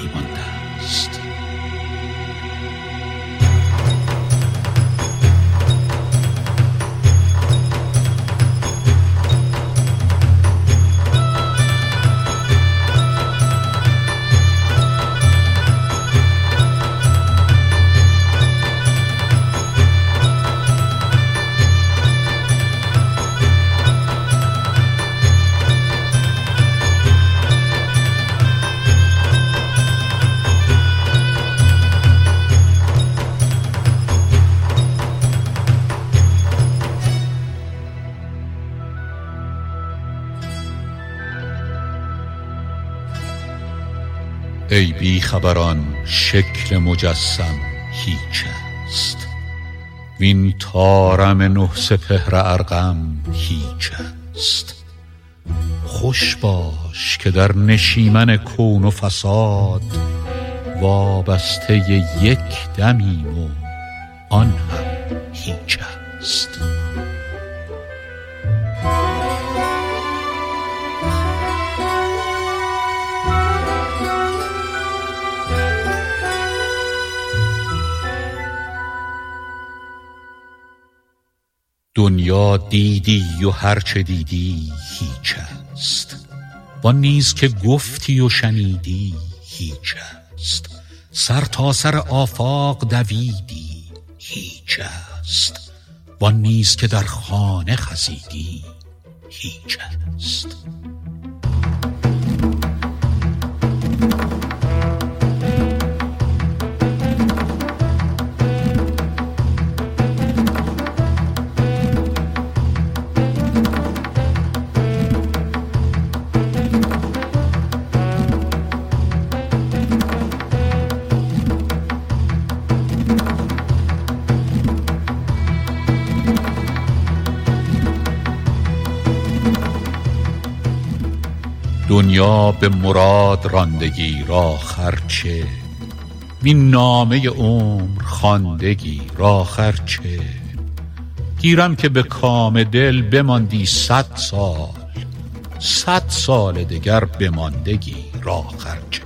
ای بی خبران شکل مجسم هیچ است. وین طارم نه سپهر ارقم هیچ است. خوش باش که در نشیمن کون و فساد وابسته یک دمیم و آن هم هیچ است. دنیا دیدی و هر چه دیدی هیچ است. وان نیز که گفتی و شنیدی هیچ است. سرتاسر آفاق دویدی هیچ است. وان نیز که در خانه خزیدی هیچ است. دنیا به مراد راندگی آخر چه وین نامه عمر خواندگی آخر چه گیرم که به کام دل بماندی صد سال. صد سال دگر بماندگی آخر چه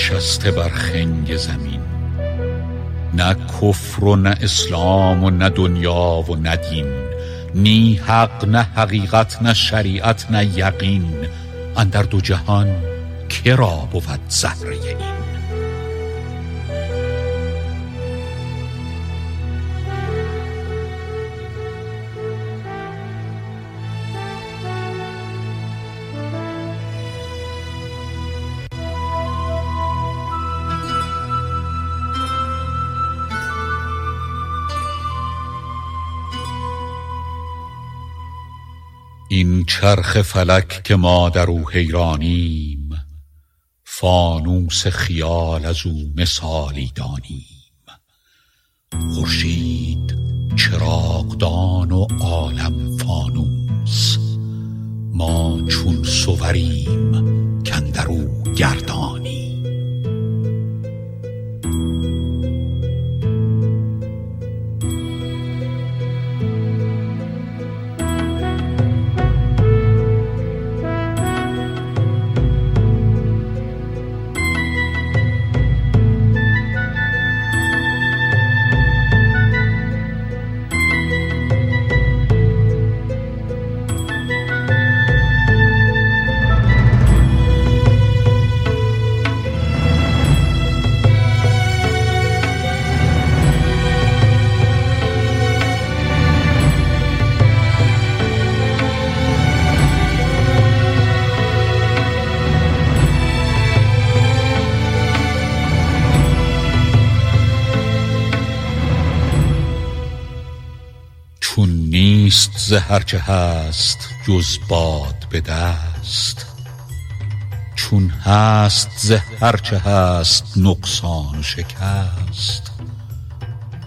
نشسته بر خنگ زمین. نه کفر و نه اسلام و نه دنیا و نه دین نی حق نه حقیقت نه شریعت نه یقین. اندر دو جهان که را بود زهره این؟ چرخ فلک که ما در او حیرانیم فانوس خیال از او مثالی دانیم. خورشید چراغدان و عالم فانوس ما چون صوریم کاندر او ز هرچه هست جز باد به دست. چون هست ز هرچه هست نقصان و شکست.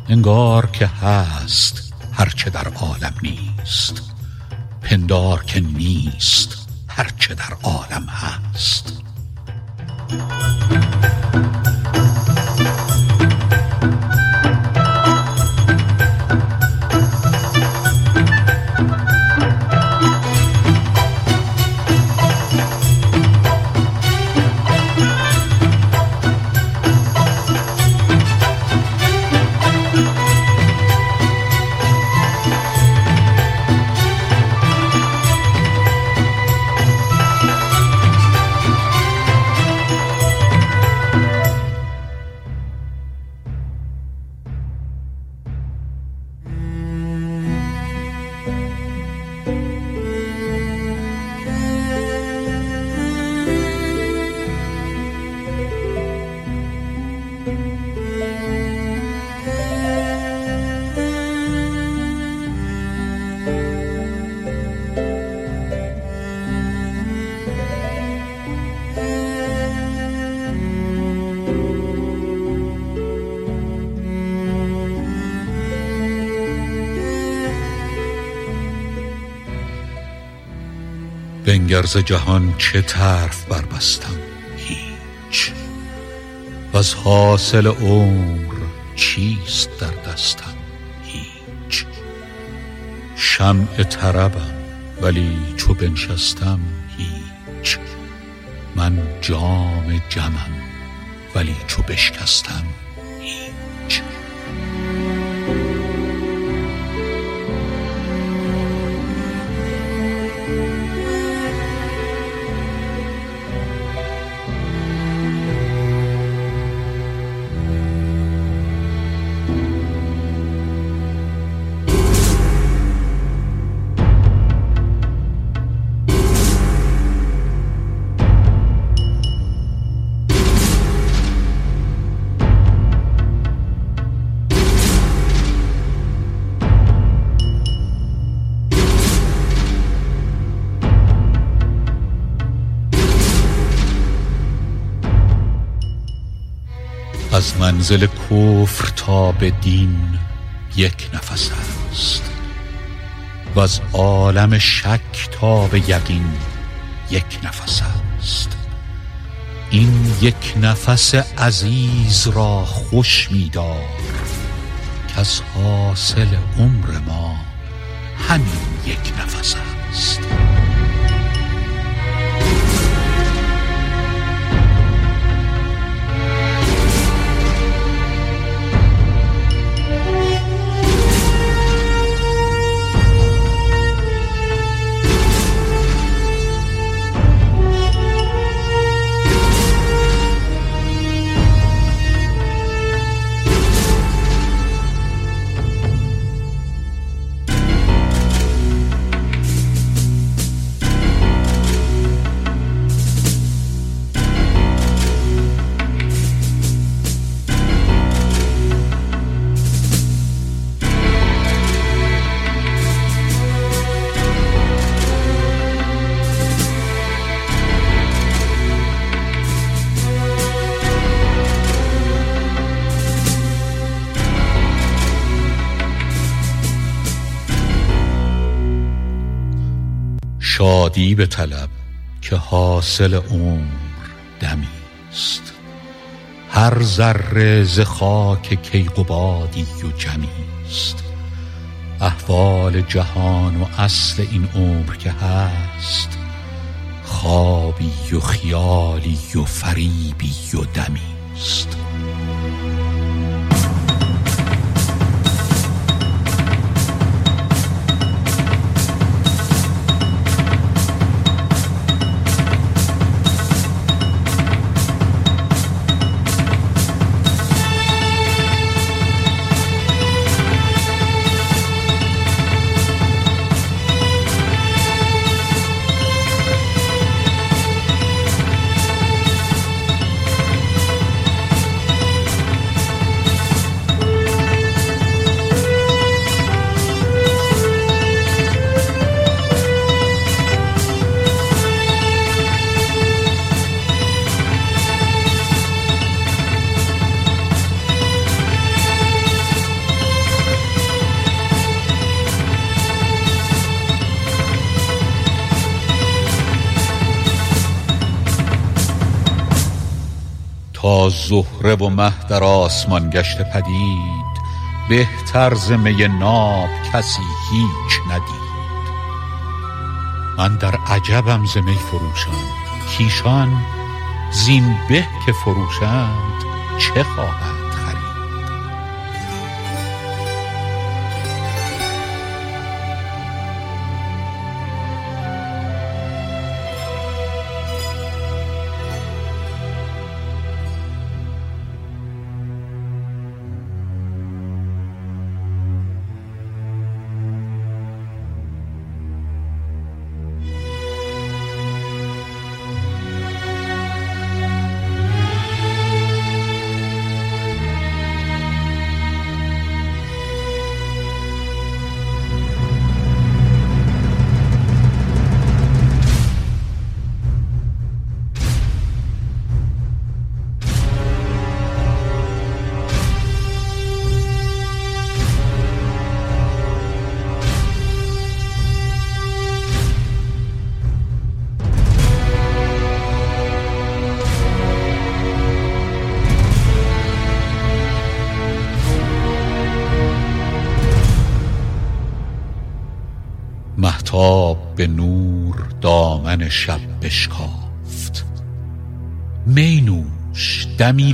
انگار که هست هرچه در عالم نیست. پندار که نیست هرچه در عالم هست. بنگر ز جهان چه طرف بربستم؟ هیچ. وز حاصل عمر چیست در دستم؟ هیچ. شمع طربم ولی چو بنشستم؟ هیچ. من جام جمم ولی چو بشکستم؟ منزل کفر تا به دین یک نفس است. وز عالم شک تا به یقین یک نفس است. این یک نفس عزیز را خوش می دار کز حاصل عمر ما همین یک نفس است. شادی بطلب که حاصل عمر دمی است هر ذره ز خاک کیقبادی و جمی است احوال جهان و اصل این عمر که هست خوابی و خیالی و فریبی و دمی است زهره و مه در آسمان گشته پدید. بهتر ز می ناب کسی هیچ ندید. من در عجبم ز می فروشان کایشان زین به که فروشند چه خواهند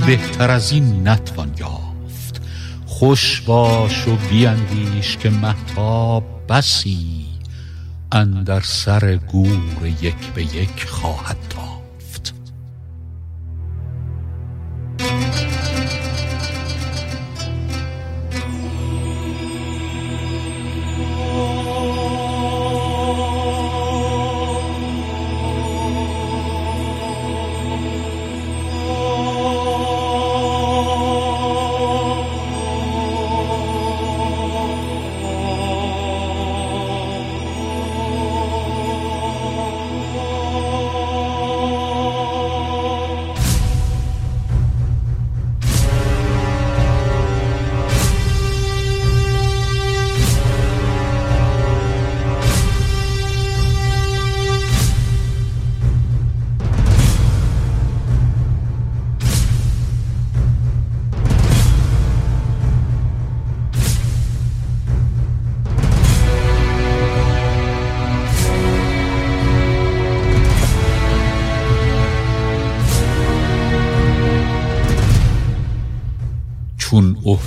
بهتر از این نتوان یافت. خوش باش و بیندیش که مهتاب بسی اندر سر گور یک به یک خواهد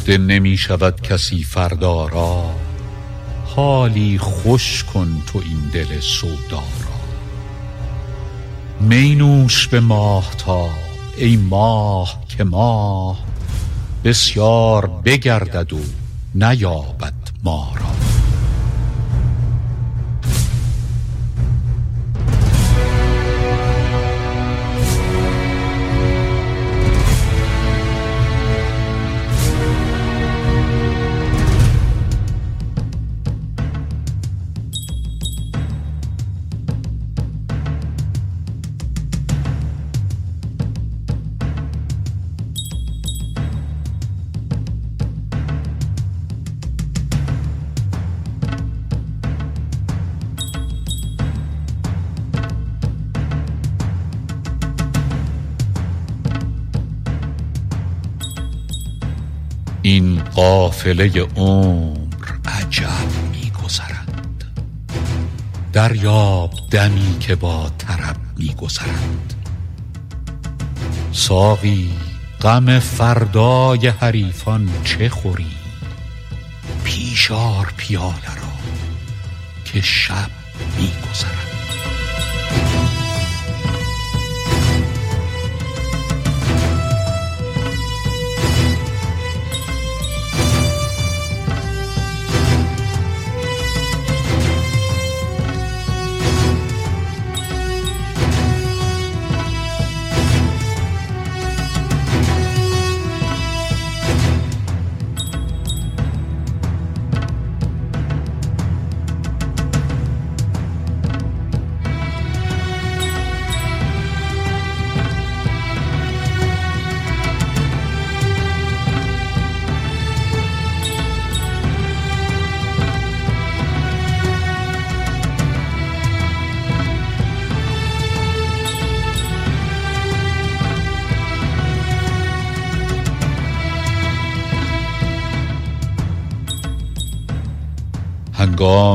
عهده نمی شود کسی فردا را. حالی خوش کن تو این دل سودا را. می نوش به ماهتاب ای ماه که ماه بسیار بگردد و نیابد ما قافله عمر عجب می گذرد دریاب دمی که با طرب می گذرد ساقی غم فردای حریفان چه خوری؟ پیش آر پیاله را که شب می گذرد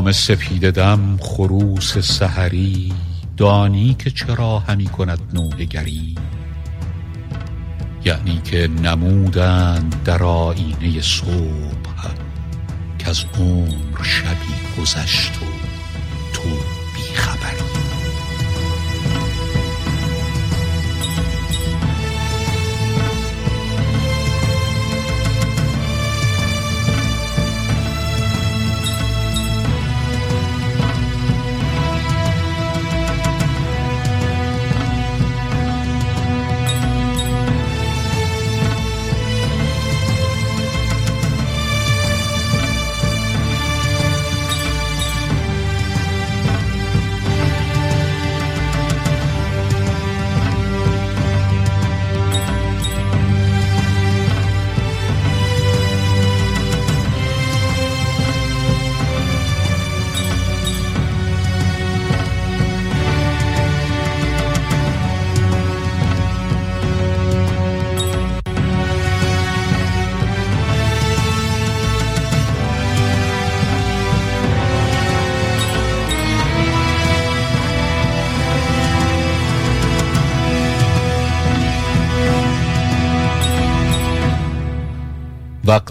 هنگام سپیده دم خروس سحری. دانی که چرا همی کند نوحه گری. یعنی که نمودند در آیینه صبح کز عمر شبی گذشت و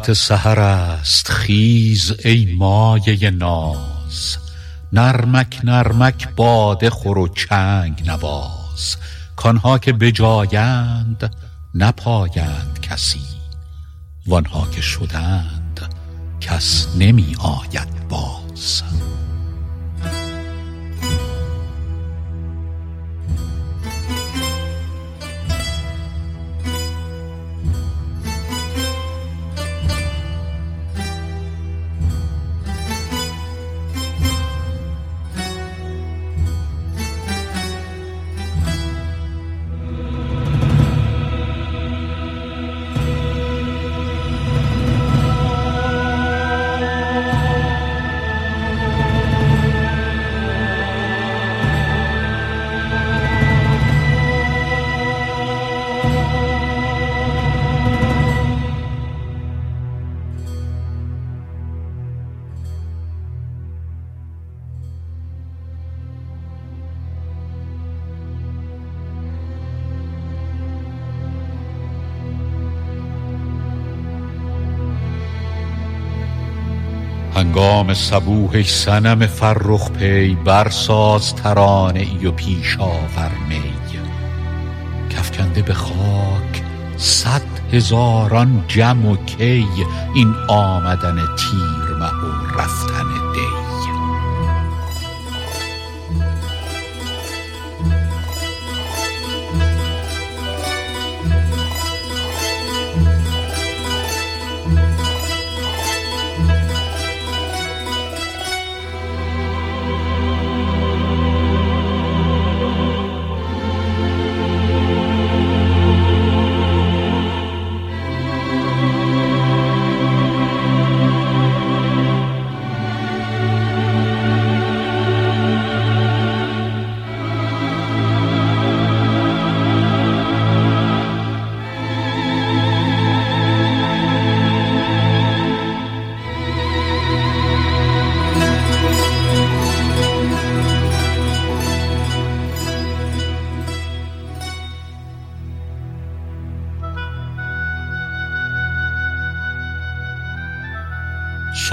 وقت سحر است خیز ای مایه ناز. نرمک نرمک باده خور و چنگ نواز. کآنها که بجایند نپایند کسی. وآنها که شدند کس نمی آید باز. هنگام صبوح ای صنم فرخ پی برساز ترانه ای و پیش آور می. کافکنده به خاک صد هزاران جم و کی این آمدن تیرمه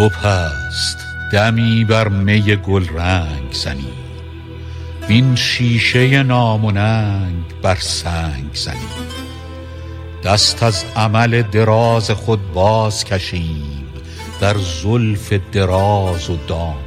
صبح است. دمی بر می گلرنگ زنیم وین شیشه نام و ننگ بر سنگ زنیم دست از امل دراز خود باز کشیم. در زلف دراز و دامن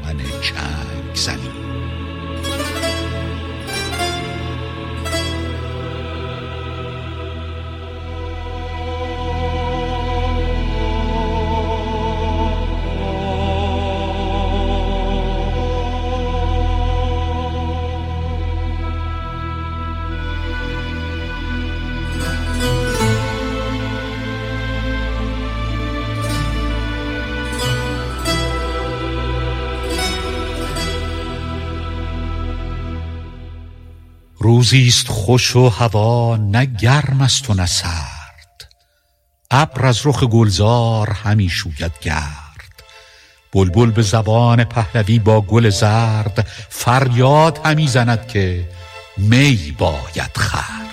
روزی ست خوش و هوا نه گرم است و نه سرد. ابر از رخ گلزار همی شوید گرد. بلبل به زبان پهلوی با گل زرد فریاد همی زند که می باید خرد.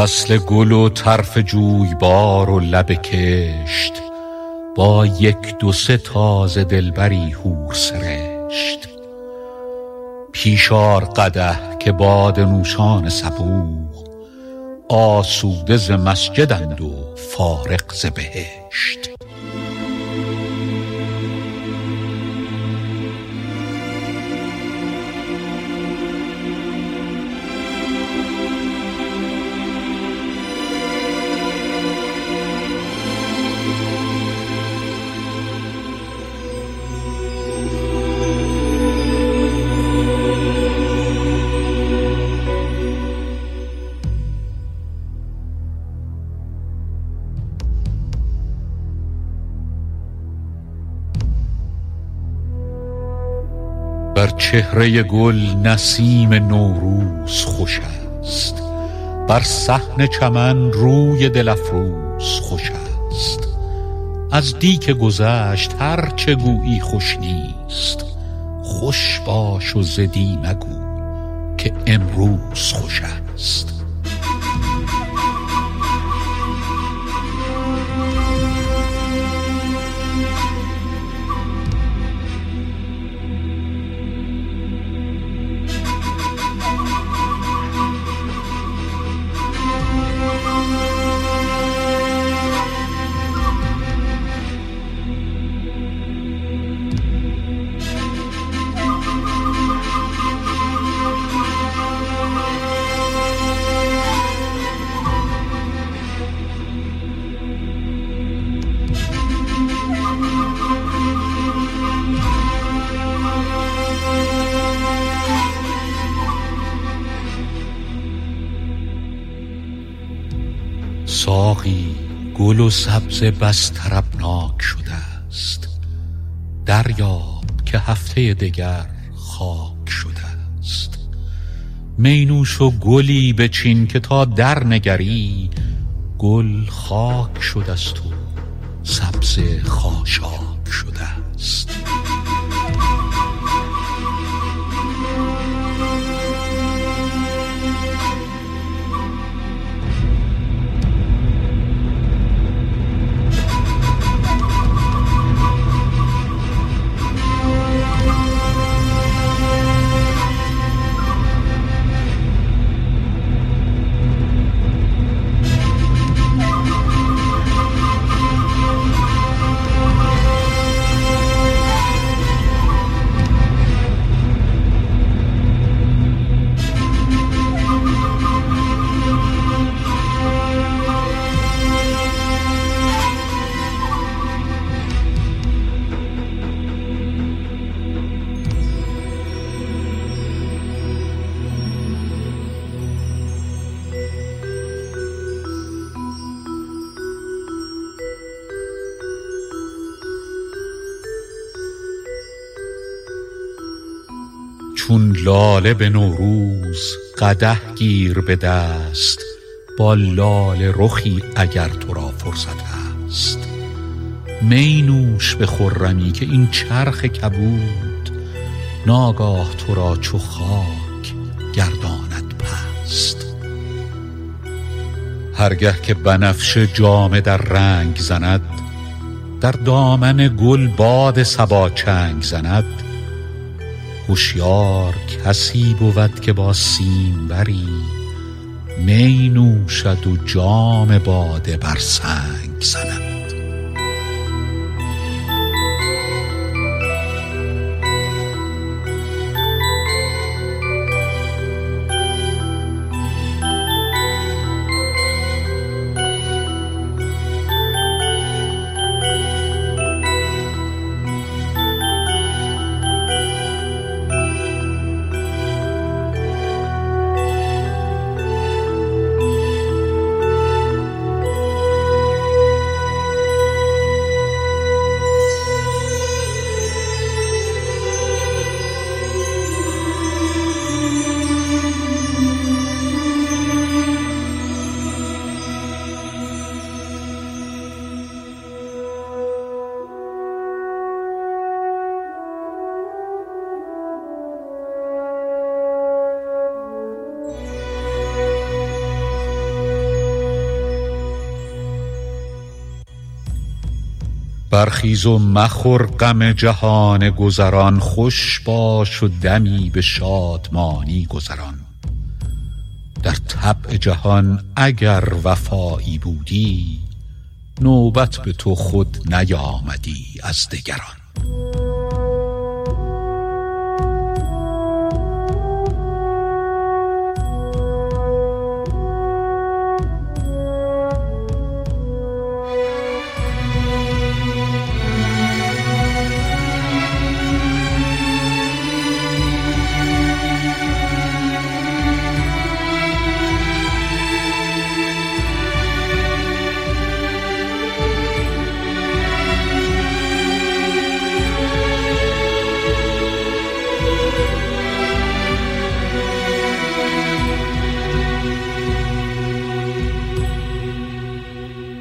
فصل گل و طرف جویبار و لب کشت با یک دو سه تازه دلبری حور سرشت. پیش آر قدح که باده نوشان صبوح آسوده ز مسجدند و فارغ ز بهشت. چهره گل نسیم نوروز خوش است. بر صحن چمن روی دل افروز خوش است. از دی که گذشت هر چه گویی خوش نیست. خوش باش و ز دی مگو که امروز خوش است. ساقی گل و سبزه بس طربناک شده است دریاب که هفته دگر خاک شده است می نوش و گلی بچین که تا درنگری گل خاک شده ست و سبزه خاشاک شده است لاله به نوروز قدح گیر به دست با لاله رخی اگر تو را فرصت پست می نوش به خرمی که این چرخ کبود ناگاه تو را چو خاک گرداند پست. هرگه که بنفشه جامه در رنگ زند در دامن گل باد صبا چنگ زند هوشیار کسی بود که با سیمبری می نوشد و جام باده بر سنگ زند. برخیز و مخور غم جهان گذران خوش باش و دمی به شادمانی گذران. در طبع جهان اگر وفایی بودی نوبت به تو خود نیامدی از دگران.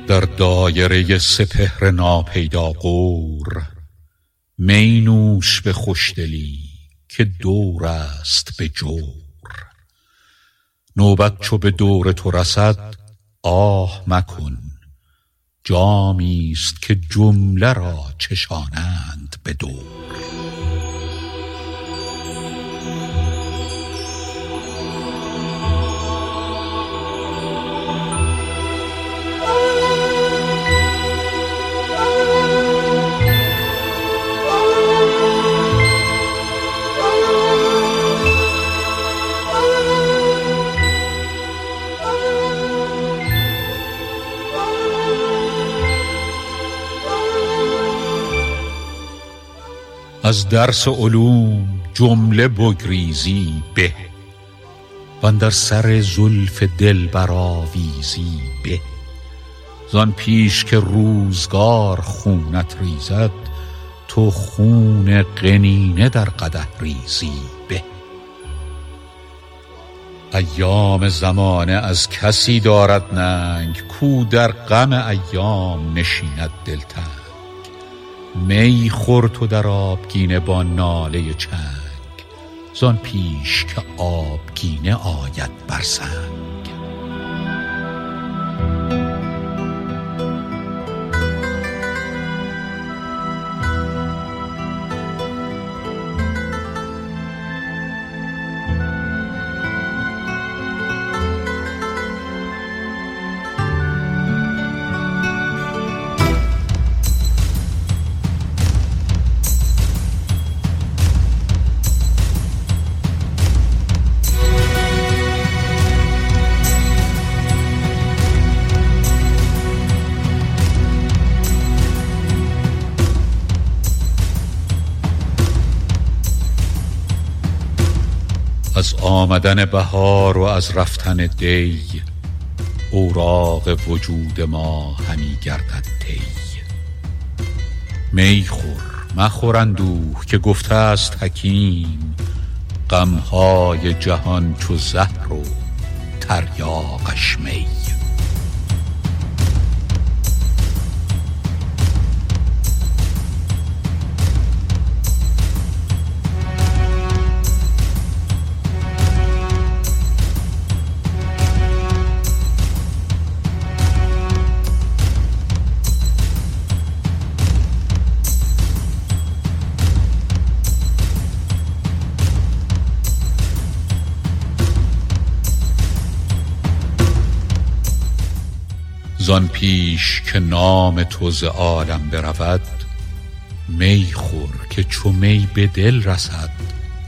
در دایره سپهر ناپیدا غور می نوش به خوشدلی که دور است به جور. نوبت چو به دور تو رسد آه مکن جامی است که جمله را چشانند به دور. از درس علوم جمله بگریزی به واندر سر زلف دلبر آویزی به. زان پیش که روزگار خونت ریزد تو خون قنینه در قدح ریزی به. ایام زمانه از کسی دارد ننگ کو در غم ایام نشیند دلتنگ. می خور تو در آبگینه با ناله چنگ زان پیش که آبگینه آید بر سنگ. آمدن بهار و از رفتن دی اوراق وجود ما همی گردد طی. می خور مخور اندوه که گفته است حکیم غم های جهان چو زهر و تریاقش می. زان پیش که نام تو ز عالم برود می خور که چو می به دل رسد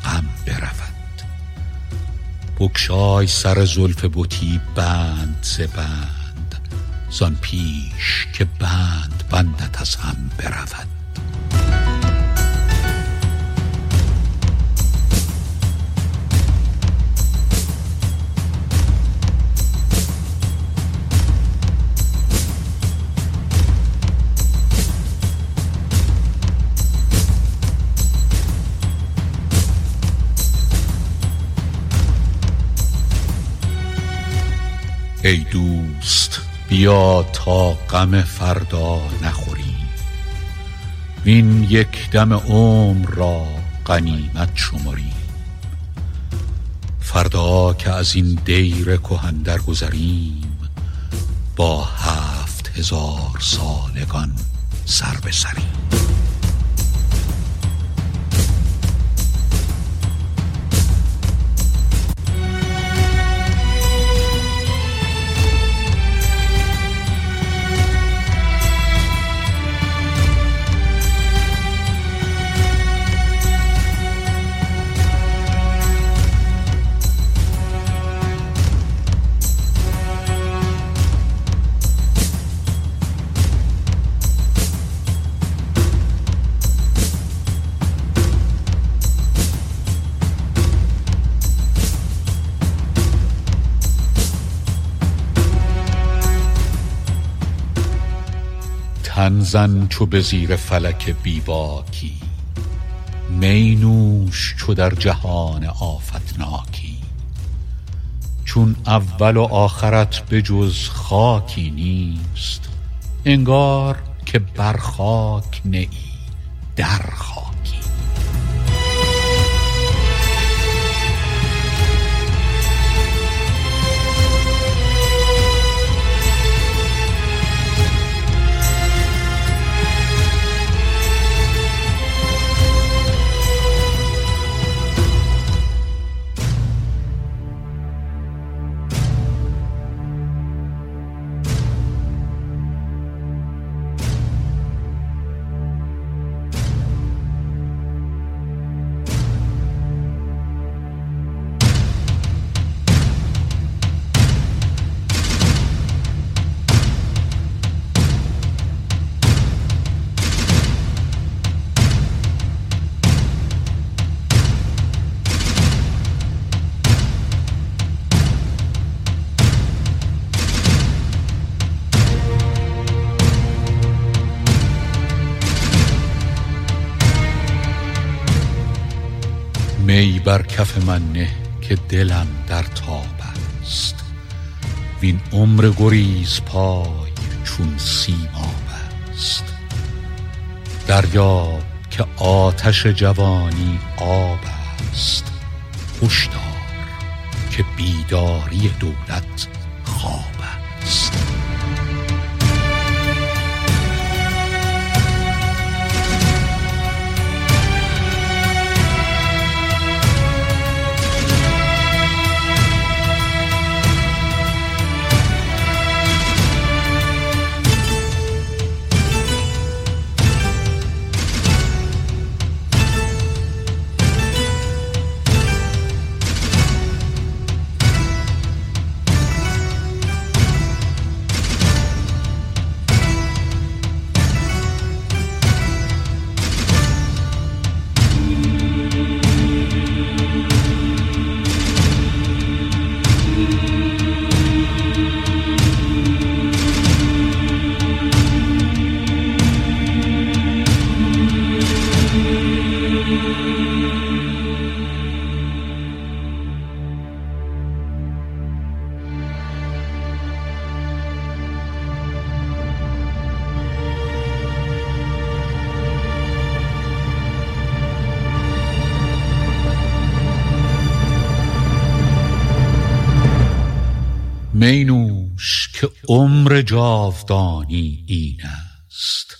غم برود. بگشای سر زلف بتی بند ز بند زان پیش که بند بندت از هم برود. ای دوست بیا تا غم فردا نخوریم وین یک دم عمر را غنیمت شمریم فردا که از این دیر کهن درگذریم با هفت هزار سالگان سر به سریم زن چو به زیر فلک بی باکی می نوش چو در جهان آفتناکی. چون اول و آخرت به جز خاکی نیست انگار که بر خاک نه ای در خاکی کف من نه که دلم در تاب است. وین عمر گریزپای چون سیماب است. دریاب که آتش جوانی آب است. هش دار که بیداری دولت خواب عمر جاودانی این است.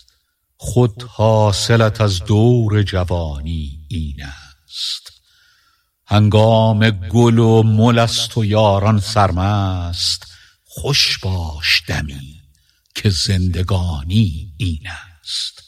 خود حاصلت از دور جوانی این است. هنگام گل و مل است و یاران سرمست خوش باش دمی که زندگانی این است.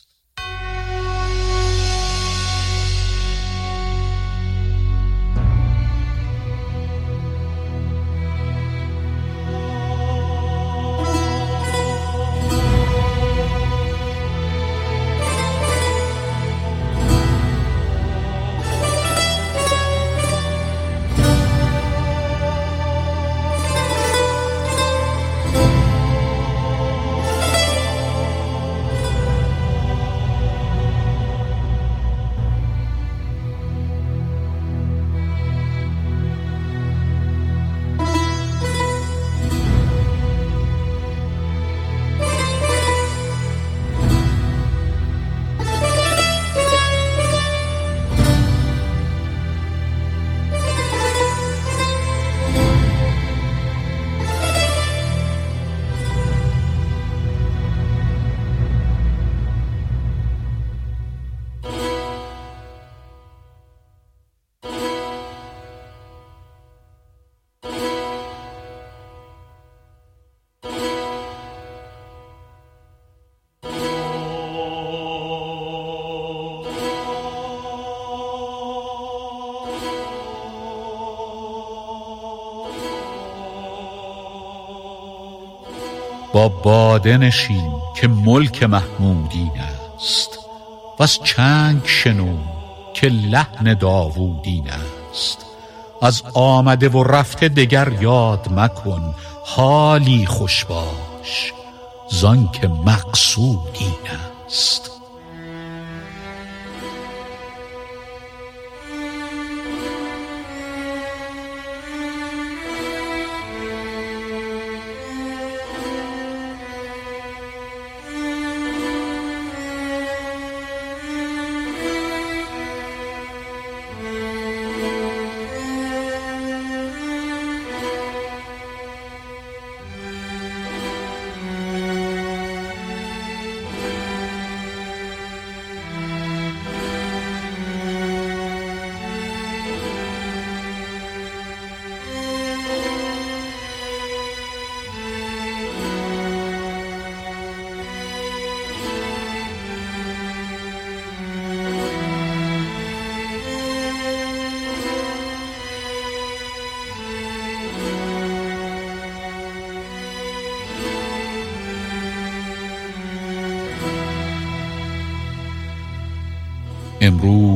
نشین که ملک محمود این است. وز چنگ شنو که لحن داوود این است. از آمده و رفته دگر یاد مکن حالی خوش باش زانکه مقصود این است.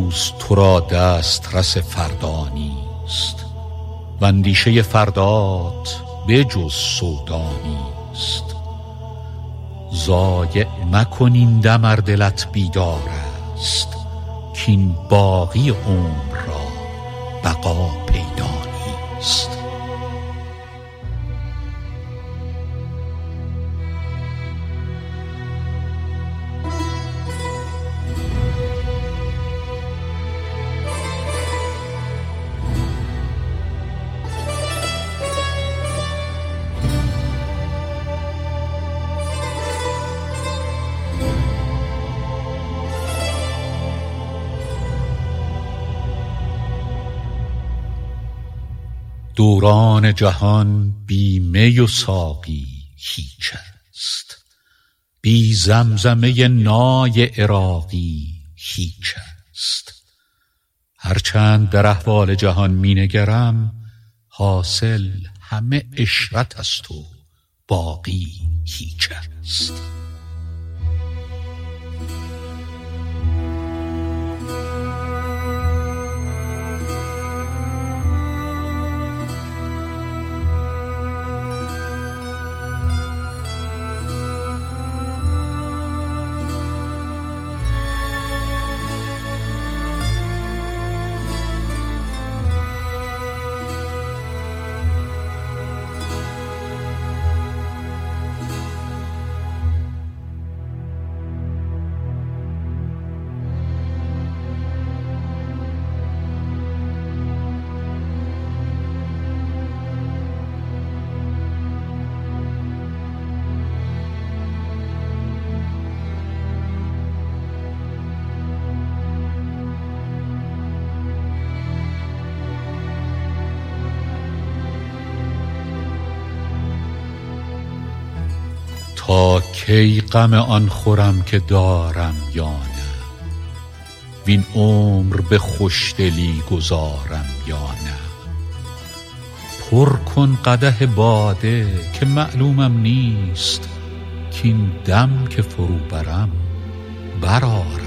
امروز تو را دسترس فردا نیست و اندیشه فردات به جز سودا نیست. ضایع مکن این دم ار دلت بیدار است کاین باقی عمر را بقا دوران جهان بی می و ساقی هیچ است. بی زمزمه نای عراقی هیچ است. هر چند در احوال جهان می نگرم حاصل همه عشرت است و باقی هیچ است. کی غم آن خورم که دارم یا نه؟ وین عمر به خوشدلی گذارم یا نه؟ پر کن قدح باده که معلومم نیست کاین دم که فرو برم برآرم.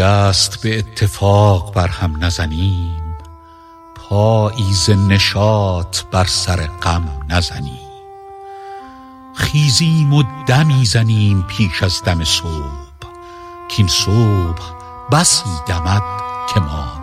دست به اتفاق بر هم نزنیم پاییزه نشاط بر سر غم نزنیم. خیزیم و دمی زنیم پیش از دم صبح کاین صبح بسی دمد که ما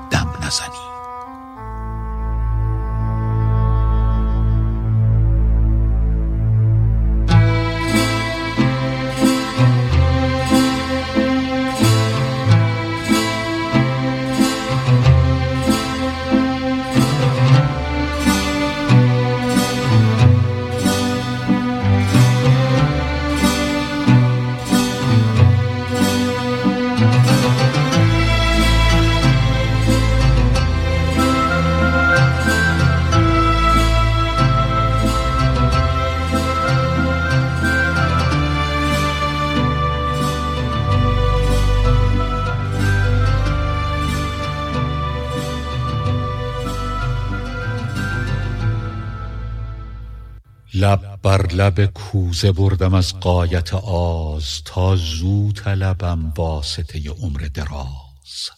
لب کوزه بردم از غایت آز تا زو طلبم واسطه عمر دراز.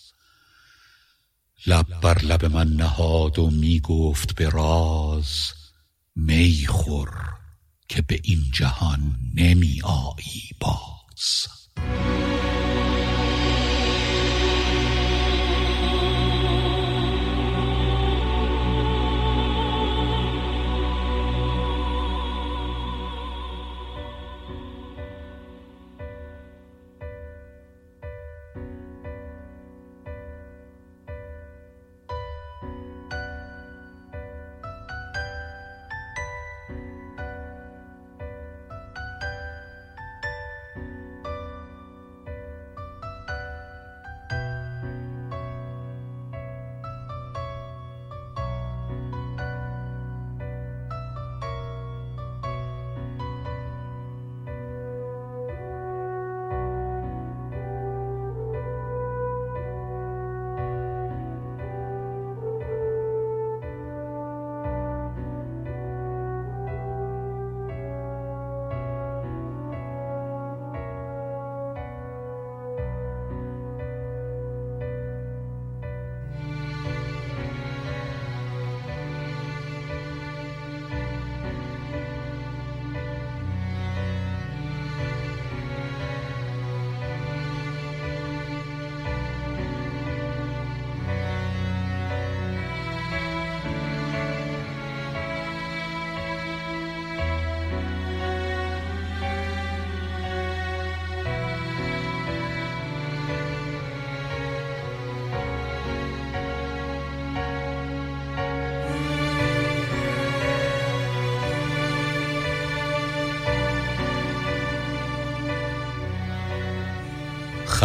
لب بر لب من نهاد و می گفت به راز می خور که به این جهان نمی آیی باز.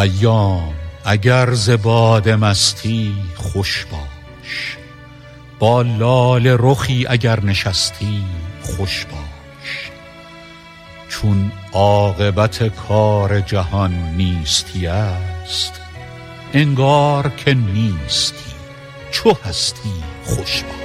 خیام اگر ز باده مستی خوش باش. با لاله رخی اگر نشستی خوش باش. چون عاقبت کار جهان نیستی است انگار که نیستی چو هستی خوش باش.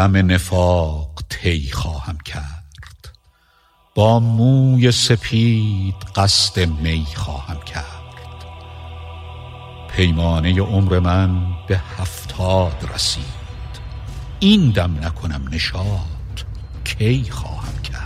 علم نفاق طی خواهم کرد. با موی سپید قصد می خواهم کرد. پیمانه عمر من به هفتاد رسید. این دم نکنم نشاط کی خواهم کرد.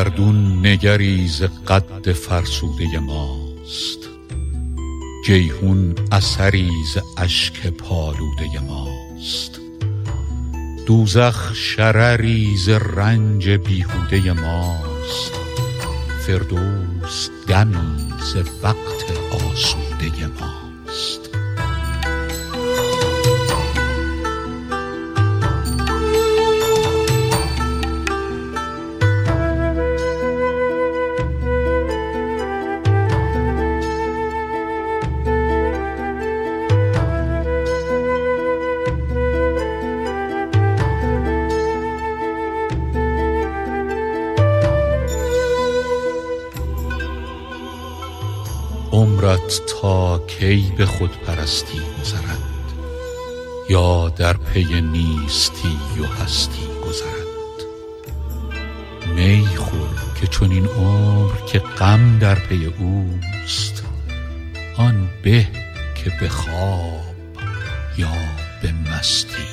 گردون نگری ز قد فرسوده ماست. جیحون اثری ز اشک پالوده ماست. دوزخ شرری ز رنج بیهوده ماست. فردوس دمی ز وقت آسوده ماست. کی به خودپرستی گذرد؟ یا در پی نیستی و هستی گذرد؟ می خور که چنین عمر که غم در پی اوست آن به که به خواب یا به مستی